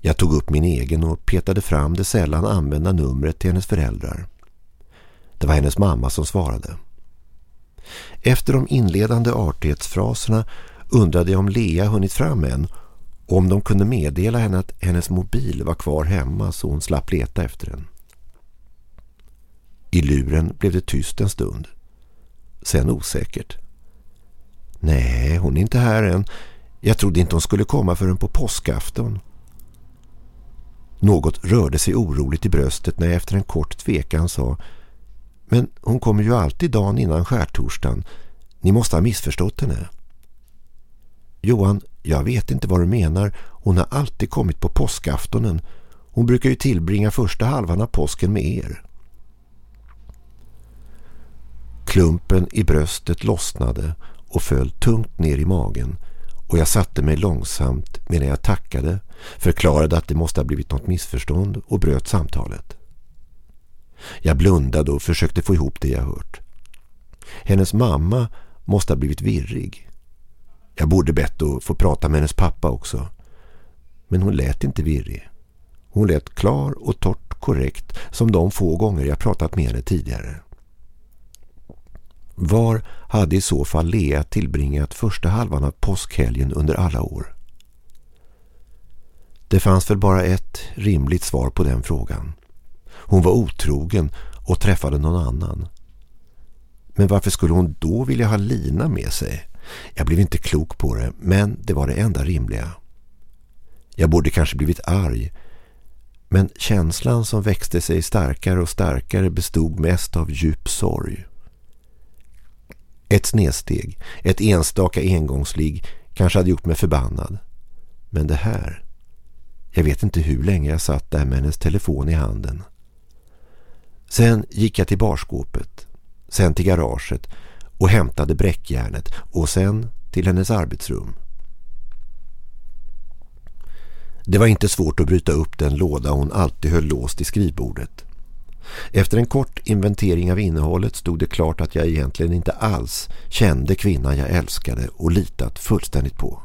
Jag tog upp min egen och petade fram det sällan använda numret till hennes föräldrar. Det var hennes mamma som svarade. Efter de inledande artighetsfraserna undrade jag om Lea hunnit fram än och om de kunde meddela henne att hennes mobil var kvar hemma så hon slapp leta efter den. I luren blev det tyst en stund. Sen osäkert. Nej, hon är inte här än. Jag trodde inte hon skulle komma förrän på påskafton. Något rörde sig oroligt i bröstet när jag efter en kort tvekan sa men hon kommer ju alltid dagen innan skärtorsdagen. Ni måste ha missförstått henne. Johan, jag vet inte vad du menar. Hon har alltid kommit på påskaftonen. Hon brukar ju tillbringa första halvan av påsken med er. Klumpen i bröstet lossnade och föll tungt ner i magen och jag satte mig långsamt medan jag tackade, förklarade att det måste ha blivit något missförstånd och bröt samtalet. Jag blundade och försökte få ihop det jag hört. Hennes mamma måste ha blivit virrig. Jag borde bett att få prata med hennes pappa också. Men hon lät inte virrig. Hon lät klar och torrt korrekt som de få gånger jag pratat med henne tidigare. Var hade i så fall Lea tillbringat första halvan av påskhelgen under alla år? Det fanns väl bara ett rimligt svar på den frågan. Hon var otrogen och träffade någon annan. Men varför skulle hon då vilja ha Lina med sig? Jag blev inte klok på det, men det var det enda rimliga. Jag borde kanske blivit arg, men känslan som växte sig starkare och starkare bestod mest av djup sorg. Ett snedsteg, ett enstaka engångslig kanske hade gjort mig förbannad. Men det här... Jag vet inte hur länge jag satt där med hennes telefon i handen. Sen gick jag till barskåpet, sen till garaget och hämtade bräckjärnet och sen till hennes arbetsrum. Det var inte svårt att bryta upp den låda hon alltid höll låst i skrivbordet. Efter en kort inventering av innehållet stod det klart att jag egentligen inte alls kände kvinnan jag älskade och litat fullständigt på.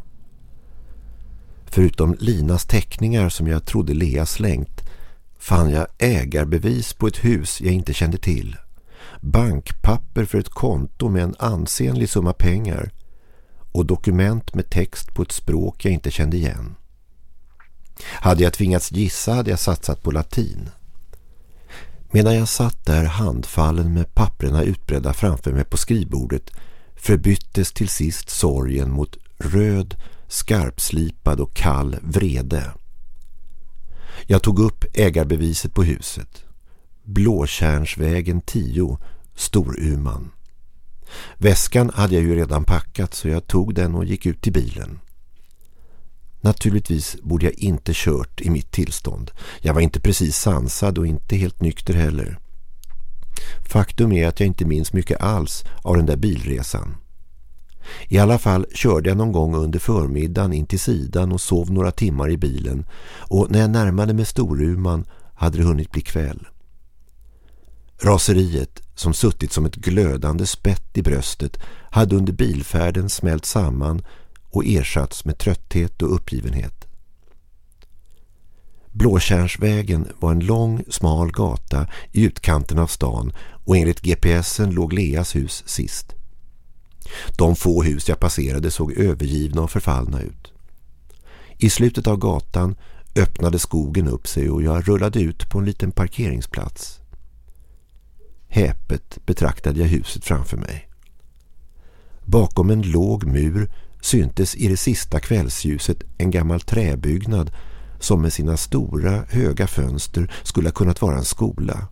Förutom Linas teckningar som jag trodde Lea slängt fann jag ägarbevis på ett hus jag inte kände till. Bankpapper för ett konto med en ansenlig summa pengar och dokument med text på ett språk jag inte kände igen. Hade jag tvingats gissa hade jag satsat på latin. Medan jag satt där handfallen med papperna utbredda framför mig på skrivbordet förbyttes till sist sorgen mot röd, skarpslipad och kall vrede. Jag tog upp ägarbeviset på huset. Blåkärnsvägen 10, Storuman. Väskan hade jag ju redan packat så jag tog den och gick ut till bilen. Naturligtvis borde jag inte kört i mitt tillstånd. Jag var inte precis sansad och inte helt nykter heller. Faktum är att jag inte minns mycket alls av den där bilresan. I alla fall körde jag någon gång under förmiddagen in till sidan och sov några timmar i bilen och när jag närmade mig Storuman hade det hunnit bli kväll. Raseriet som suttit som ett glödande spett i bröstet hade under bilfärden smält samman och ersatts med trötthet och uppgivenhet. Blåkärnsvägen var en lång, smal gata i utkanten av stan och enligt GPSen låg Leas hus sist. De få hus jag passerade såg övergivna och förfallna ut. I slutet av gatan öppnade skogen upp sig och jag rullade ut på en liten parkeringsplats. Häpet betraktade jag huset framför mig. Bakom en låg mur syntes i det sista kvällsljuset en gammal träbyggnad som med sina stora, höga fönster skulle ha kunnat vara en skola.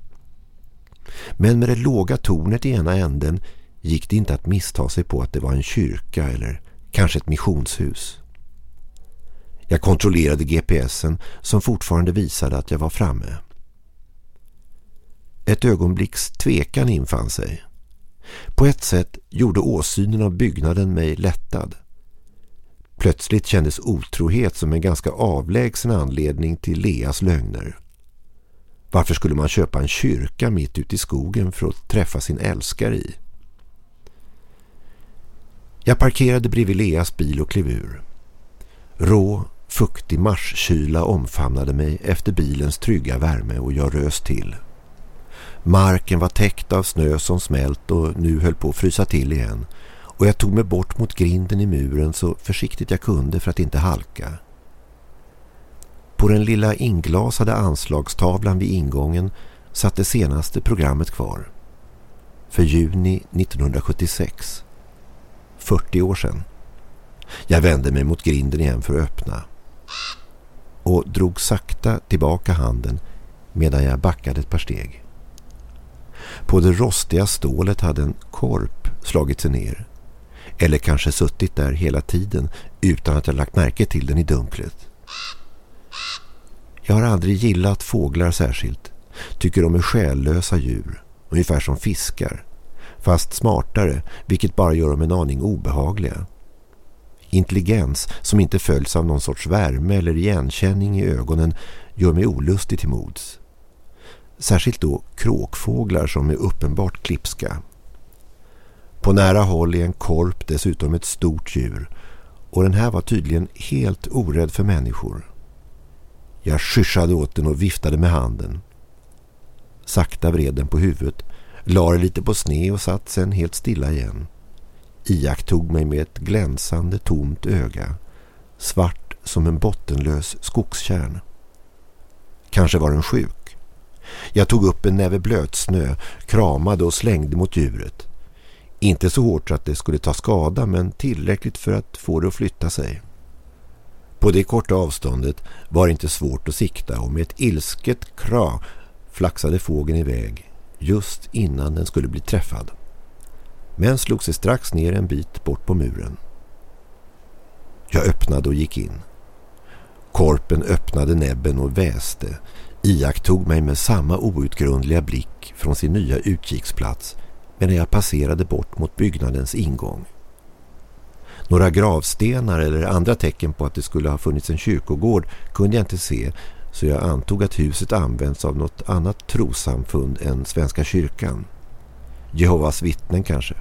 Men med det låga tornet i ena änden gick det inte att missta sig på att det var en kyrka eller kanske ett missionshus. Jag kontrollerade GPSen som fortfarande visade att jag var framme. Ett ögonblicks tvekan infann sig. På ett sätt gjorde åsynen av byggnaden mig lättad. Plötsligt kändes otrohet som en ganska avlägsen anledning till Leas lögner. Varför skulle man köpa en kyrka mitt ute i skogen för att träffa sin älskare i? Jag parkerade bredvid Leas bil och klev ur. Rå, fuktig marskyla omfamnade mig efter bilens trygga värme och jag rös till. Marken var täckt av snö som smält och nu höll på att frysa till igen och jag tog mig bort mot grinden i muren så försiktigt jag kunde för att inte halka. På den lilla inglasade anslagstavlan vid ingången satt det senaste programmet kvar. För juni 1976. 40 år sedan. Jag vände mig mot grinden igen för att öppna. Och drog sakta tillbaka handen medan jag backade ett par steg. På det rostiga stålet hade en korp slagit sig ner. Eller kanske suttit där hela tiden utan att jag lagt märke till den i dunklet. Jag har aldrig gillat fåglar särskilt. Tycker de är själlösa djur. Ungefär som fiskar. Fast smartare, vilket bara gör dem en aning obehagliga. Intelligens som inte följs av någon sorts värme eller igenkänning i ögonen gör mig olustig till mods. Särskilt då kråkfåglar som är uppenbart klipska. På nära håll är en korp dessutom ett stort djur och den här var tydligen helt orädd för människor. Jag skyschade åt den och viftade med handen. Sakta vred den på huvudet, lade lite på sne och satt sen helt stilla igen. Iakttog mig med ett glänsande tomt öga, svart som en bottenlös skogskärn. Kanske var den sjuk. Jag tog upp en näve blötsnö, kramade och slängde mot djuret. Inte så hårt att det skulle ta skada men tillräckligt för att få det att flytta sig. På det korta avståndet var det inte svårt att sikta och med ett ilsket kra flaxade fågeln iväg just innan den skulle bli träffad. Men slog sig strax ner en bit bort på muren. Jag öppnade och gick in. Korpen öppnade näbben och väste, iakttog mig med samma outgrundliga blick från sin nya utkiksplats medan jag passerade bort mot byggnadens ingång. Några gravstenar eller andra tecken på att det skulle ha funnits en kyrkogård kunde jag inte se så jag antog att huset används av något annat trosamfund än Svenska kyrkan. Jehovas vittnen kanske.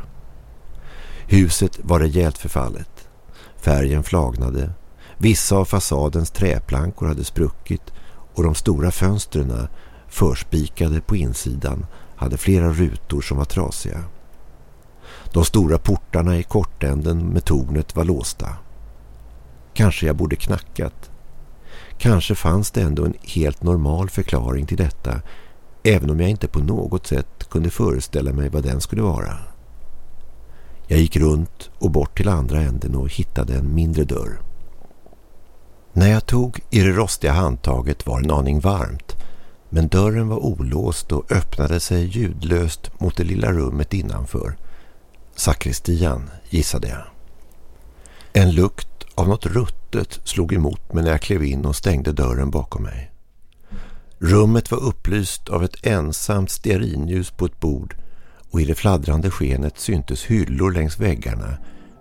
Huset var rejält förfallet. Färgen flagnade. Vissa av fasadens träplankor hade spruckit och de stora fönstren förspikade på insidan hade flera rutor som var trasiga. De stora portarna i kortänden med tornet var låsta. Kanske jag borde knackat. Kanske fanns det ändå en helt normal förklaring till detta även om jag inte på något sätt kunde föreställa mig vad den skulle vara. Jag gick runt och bort till andra änden och hittade en mindre dörr. När jag tog i det rostiga handtaget var en aning varmt men dörren var olåst och öppnade sig ljudlöst mot det lilla rummet innanför. Sakristian, gissade jag. En lukt av något ruttet slog emot mig när jag klev in och stängde dörren bakom mig. Rummet var upplyst av ett ensamt stearinljus på ett bord och i det fladdrande skenet syntes hyllor längs väggarna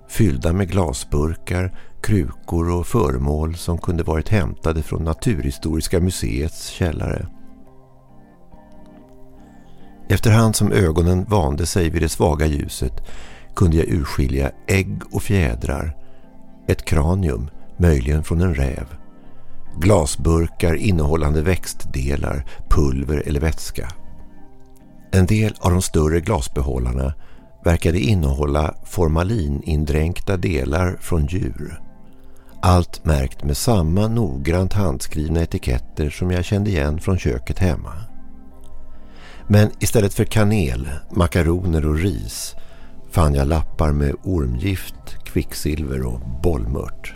fyllda med glasburkar, krukor och föremål som kunde varit hämtade från Naturhistoriska museets källare. Efterhand som ögonen vande sig vid det svaga ljuset kunde jag urskilja ägg och fjädrar, ett kranium, möjligen från en räv, glasburkar innehållande växtdelar, pulver eller vätska. En del av de större glasbehållarna verkade innehålla formalinindränkta delar från djur. Allt märkt med samma noggrant handskrivna etiketter som jag kände igen från köket hemma. Men istället för kanel, makaroner och ris fann jag lappar med ormgift, kvicksilver och bollmört.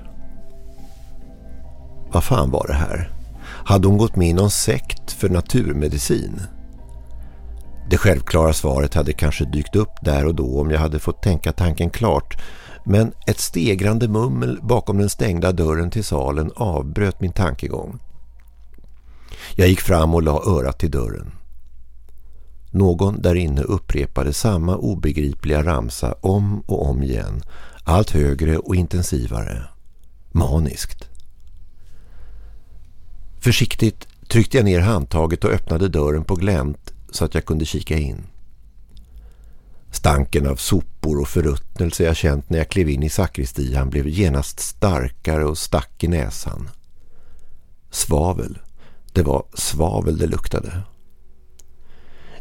Vad fan var det här? Hade hon gått med i någon sekt för naturmedicin? Det självklara svaret hade kanske dykt upp där och då om jag hade fått tänka tanken klart. Men ett stegrande mummel bakom den stängda dörren till salen avbröt min tankegång. Jag gick fram och la örat till dörren. Någon där inne upprepade samma obegripliga ramsa om och om igen. Allt högre och intensivare. Maniskt. Försiktigt tryckte jag ner handtaget och öppnade dörren på glänt så att jag kunde kika in. Stanken av sopor och förruttnelse jag känt när jag klev in i sakristian blev genast starkare och stack i näsan. Svavel. Det var svavel det luktade.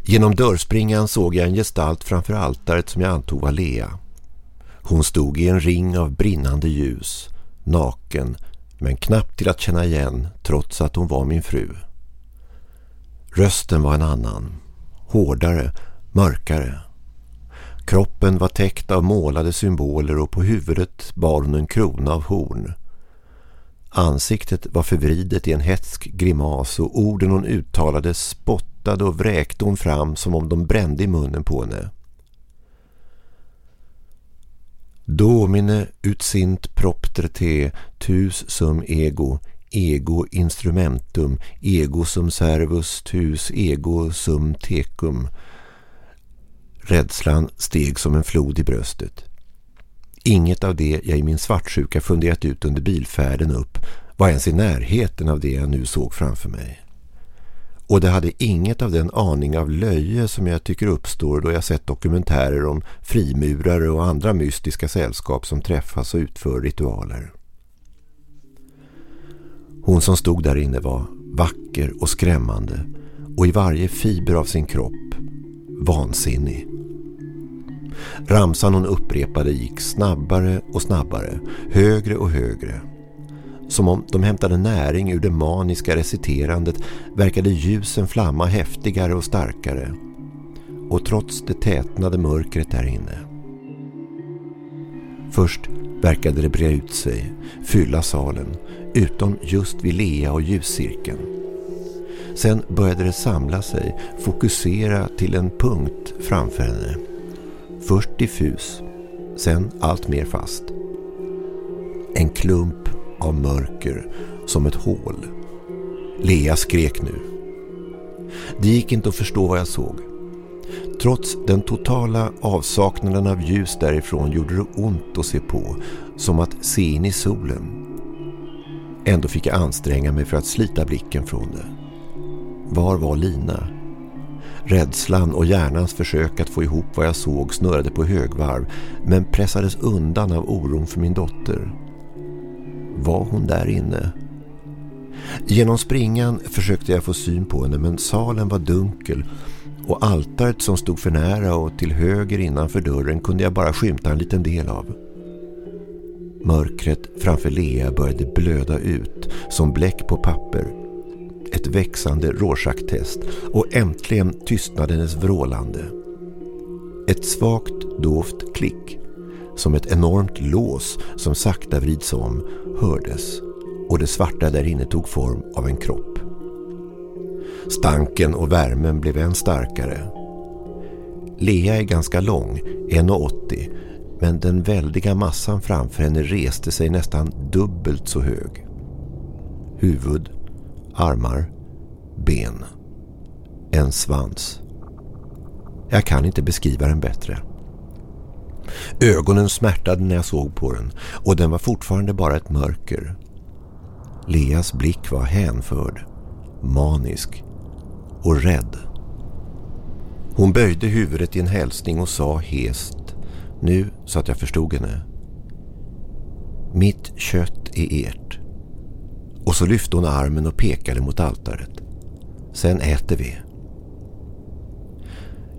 Genom dörrspringan såg jag en gestalt framför altaret som jag antog var Lea. Hon stod i en ring av brinnande ljus, naken men knappt till att känna igen trots att hon var min fru. Rösten var en annan, hårdare, mörkare. Kroppen var täckt av målade symboler och på huvudet bar hon en krona av horn. Ansiktet var förvridet i en hetsk grimas och orden hon uttalade spottade och vräkte hon fram som om de brände i munnen på henne. Domine ut sint propter te, tus sum ego, ego instrumentum, ego sum servus, tus ego sum tecum. Rädslan steg som en flod i bröstet. Inget av det jag i min svartsjuka funderat ut under bilfärden upp var ens i närheten av det jag nu såg framför mig. Och det hade inget av den aning av löje som jag tycker uppstår då jag sett dokumentärer om frimurare och andra mystiska sällskap som träffas och utför ritualer. Hon som stod där inne var vacker och skrämmande och i varje fiber av sin kropp vansinnig. Ramsan hon upprepade gick snabbare och snabbare, högre och högre. Som om de hämtade näring ur det maniska reciterandet verkade ljusen flamma häftigare och starkare. Och trots det tätnade mörkret där inne. Först verkade det bre ut sig, fylla salen, utom just vid Lea och ljuscirkeln. Sen började det samla sig, fokusera till en punkt framför henne. Först diffus, sen allt mer fast. En klump av mörker som ett hål. Lea skrek nu. Det gick inte att förstå vad jag såg. Trots den totala avsaknaden av ljus därifrån gjorde det ont att se på, som att se in i solen. Ändå fick jag anstränga mig för att slita blicken från det. Var var Lina? Rädslan och hjärnans försök att få ihop vad jag såg snurrade på högvarv men pressades undan av oron för min dotter. Var hon där inne? Genom springan försökte jag få syn på henne men salen var dunkel och altaret som stod för nära och till höger innanför dörren kunde jag bara skymta en liten del av. Mörkret framför Lea började blöda ut som bläck på papper. Ett växande Rorschach-test och äntligen tystnade hennes vrålande. Ett svagt dovt klick som ett enormt lås som sakta vrids om hördes och det svarta där inne tog form av en kropp. Stanken och värmen blev än starkare. Lea är ganska lång, 1,80 Men den väldiga massan framför henne reste sig nästan dubbelt så hög. Huvud, armar, ben. En svans. Jag kan inte beskriva den bättre. Ögonen smärtade när jag såg på den och den var fortfarande bara ett mörker. Leas blick var hänförd, manisk och rädd. Hon böjde huvudet i en hälsning och sa hest, nu så att jag förstod henne. Mitt kött är ert. Och så lyfte hon armen och pekade mot altaret. Sen äter vi.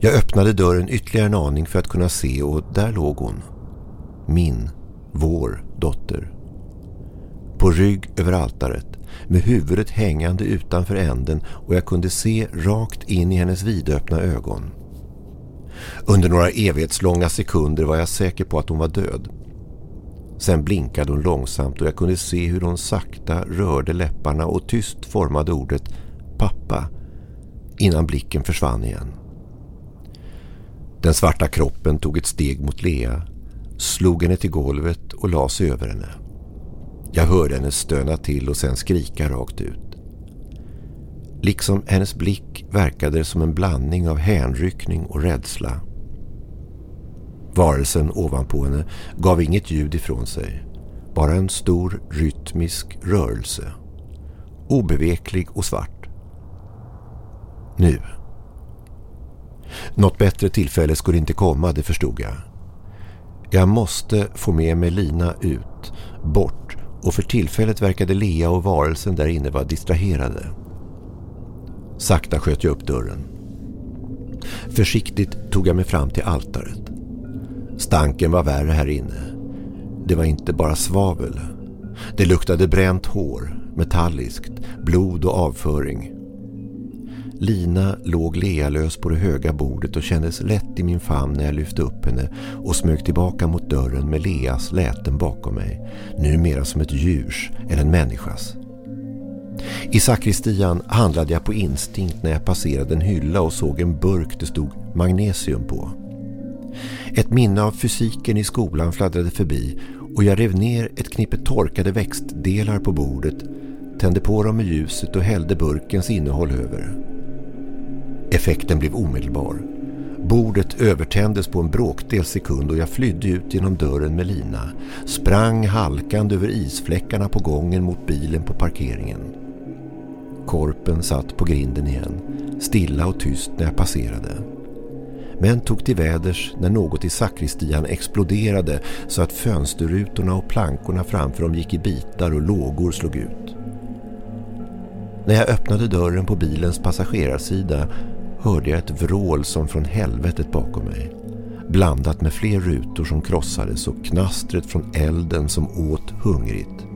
Jag öppnade dörren ytterligare en aning för att kunna se och där låg hon. Min, vår dotter. På rygg över altaret med huvudet hängande utanför änden och jag kunde se rakt in i hennes vidöppna ögon. Under några evighetslånga sekunder var jag säker på att hon var död. Sen blinkade hon långsamt och jag kunde se hur hon sakta rörde läpparna och tyst formade ordet pappa innan blicken försvann igen. Den svarta kroppen tog ett steg mot Lea, slog henne till golvet och la sig över henne. Jag hörde henne stöna till och sen skrika rakt ut. Liksom hennes blick verkade det som en blandning av hänryckning och rädsla. Varelsen ovanpå henne gav inget ljud ifrån sig. Bara en stor rytmisk rörelse. Obeveklig och svart. Nu. Något bättre tillfälle skulle inte komma, det förstod jag. Jag måste få med mig Lina ut, bort och för tillfället verkade Lea och varelsen där inne vara distraherade. Sakta sköt jag upp dörren. Försiktigt tog jag mig fram till altaret. Stanken var värre här inne. Det var inte bara svavel. Det luktade bränt hår, metalliskt, blod och avföring. Lina låg lealös på det höga bordet och kändes lätt i min famn när jag lyfte upp henne och smög tillbaka mot dörren med Leas läten bakom mig. Numera som ett djurs eller en människas. I sakristian handlade jag på instinkt när jag passerade en hylla och såg en burk det stod magnesium på. Ett minne av fysiken i skolan fladdrade förbi och jag rev ner ett knippe torkade växtdelar på bordet, tände på dem med ljuset och hällde burkens innehåll över. Effekten blev omedelbar. Bordet övertändes på en bråkdel sekund och jag flydde ut genom dörren med Lina. Sprang halkande över isfläckarna på gången mot bilen på parkeringen. Korpen satt på grinden igen, stilla och tyst när jag passerade. Men tog till väders när något i sakristian exploderade så att fönsterrutorna och plankorna framför dem gick i bitar och lågor slog ut. När jag öppnade dörren på bilens passagerarsida hörde jag ett vrål som från helvetet bakom mig. Blandat med fler rutor som krossades och knastret från elden som åt hungrigt.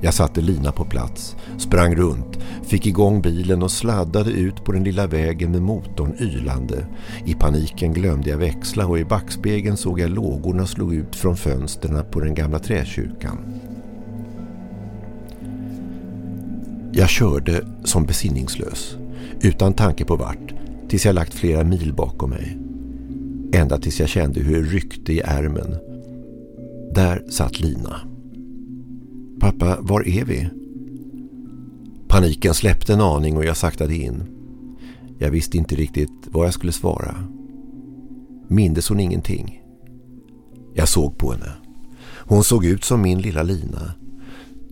Jag satte Lina på plats, sprang runt, fick igång bilen och sladdade ut på den lilla vägen med motorn ylande. I paniken glömde jag växla och i backspegeln såg jag lågorna slå ut från fönsterna på den gamla träkyrkan. Jag körde som besinningslös, utan tanke på vart, tills jag lagt flera mil bakom mig. Ända tills jag kände hur det ryckte i ärmen. Där satt Lina. Pappa, var är vi? Paniken släppte en aning och jag saktade in. Jag visste inte riktigt vad jag skulle svara. Mindes hon ingenting? Jag såg på henne. Hon såg ut som min lilla Lina.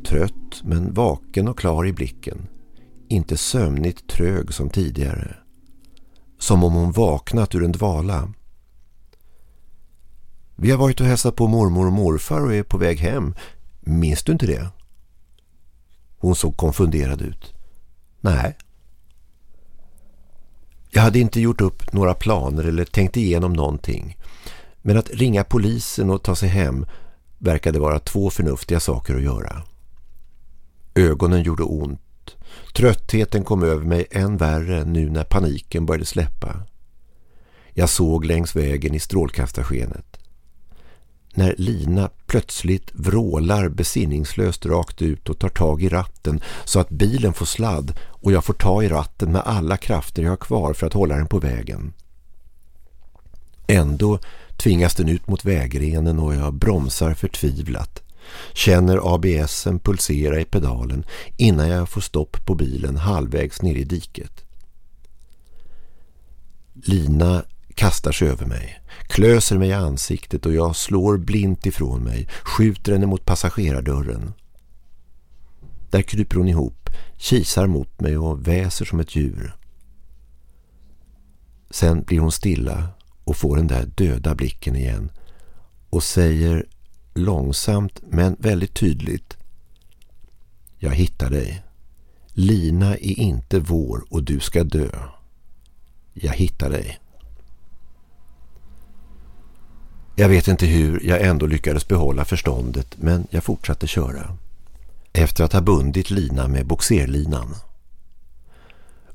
Trött men vaken och klar i blicken. Inte sömnigt trög som tidigare. Som om hon vaknat ur en dvala. Vi har varit och hälsat på mormor och morfar och är på väg hem. Minns du inte det? Hon såg konfunderad ut. Nej. Jag hade inte gjort upp några planer eller tänkt igenom någonting. Men att ringa polisen och ta sig hem verkade vara två förnuftiga saker att göra. Ögonen gjorde ont. Tröttheten kom över mig än värre nu när paniken började släppa. Jag såg längs vägen i strålkastarskenet när Lina plötsligt vrålar besinningslöst rakt ut och tar tag i ratten så att bilen får sladd och jag får ta i ratten med alla krafter jag har kvar för att hålla den på vägen. Ändå tvingas den ut mot vägrenen och jag bromsar förtvivlat. Känner ABSen pulsera i pedalen innan jag får stopp på bilen halvvägs ner i diket. Lina kastar sig över mig, klöser mig i ansiktet och jag slår blint ifrån mig, skjuter henne mot passagerardörren. Där kryper hon ihop, kisar mot mig och väser som ett djur. Sen blir hon stilla och får den där döda blicken igen och säger långsamt men väldigt tydligt Jag hittar dig. Lina är inte vår och du ska dö. Jag hittar dig. Jag vet inte hur jag ändå lyckades behålla förståndet men jag fortsatte köra. Efter att ha bundit Lina med boxerlinan.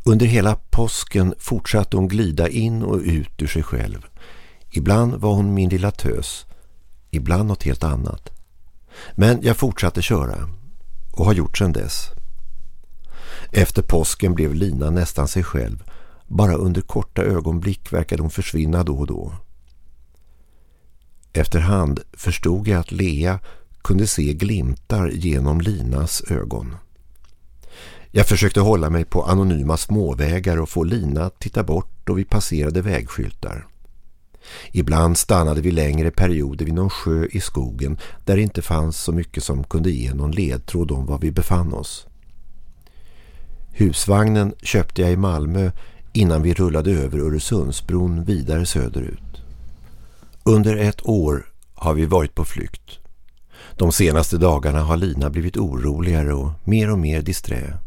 Under hela påsken fortsatte hon glida in och ut ur sig själv. Ibland var hon min lilla tös, ibland något helt annat. Men jag fortsatte köra och har gjort sedan dess. Efter påsken blev Lina nästan sig själv. Bara under korta ögonblick verkade hon försvinna då och då. Efterhand förstod jag att Lea kunde se glimtar genom Linas ögon. Jag försökte hålla mig på anonyma småvägar och få Lina att titta bort då vi passerade vägskyltar. Ibland stannade vi längre perioder vid någon sjö i skogen där det inte fanns så mycket som kunde ge någon ledtråd om var vi befann oss. Husvagnen köpte jag i Malmö innan vi rullade över Öresundsbron vidare söderut. Under ett år har vi varit på flykt. De senaste dagarna har Lina blivit oroligare och mer och mer disträ.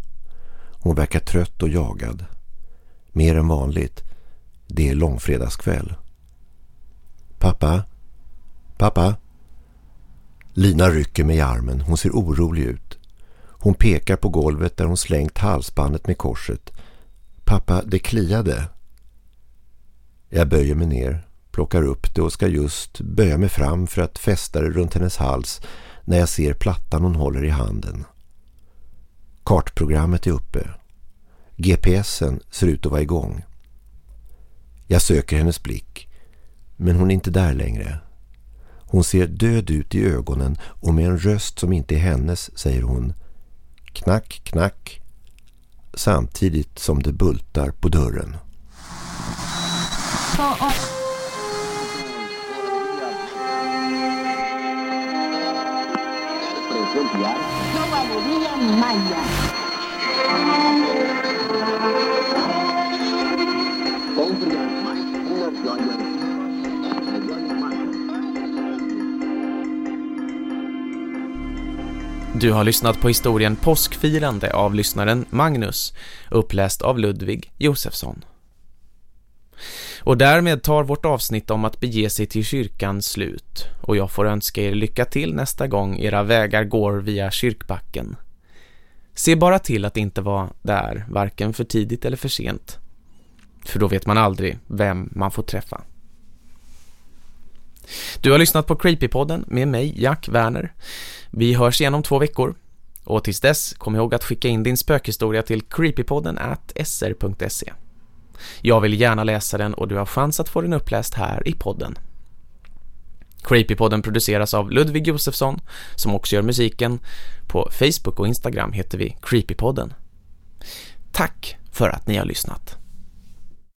Hon verkar trött och jagad. Mer än vanligt. Det är långfredagskväll. Pappa? Pappa? Lina rycker mig i armen. Hon ser orolig ut. Hon pekar på golvet där hon slängt halsbandet med korset. Pappa, det kliade. Jag böjer mig ner, plockar upp det och ska just böja mig fram för att fästa det runt hennes hals när jag ser plattan hon håller i handen. Kartprogrammet är uppe. GPSen ser ut att vara igång. Jag söker hennes blick, men hon är inte där längre. Hon ser död ut i ögonen och med en röst som inte är hennes säger hon Knack, knack samtidigt som det bultar på dörren. No Du har lyssnat på historien Påskfirande av lyssnaren Magnus, uppläst av Ludvig Josefsson. Och därmed tar vårt avsnitt om att bege sig till kyrkan slut och jag får önska er lycka till nästa gång era vägar går via kyrkbacken. Se bara till att inte vara där, varken för tidigt eller för sent. För då vet man aldrig vem man får träffa. Du har lyssnat på Creepypodden med mig, Jack Werner. Vi hörs igen om två veckor. Och tills dess, kom ihåg att skicka in din spökhistoria till creepypodden at sr.se. Jag vill gärna läsa den och du har chans att få den uppläst här i podden. Creepypodden produceras av Ludvig Josefsson som också gör musiken. På Facebook och Instagram heter vi Creepypodden. Tack för att ni har lyssnat.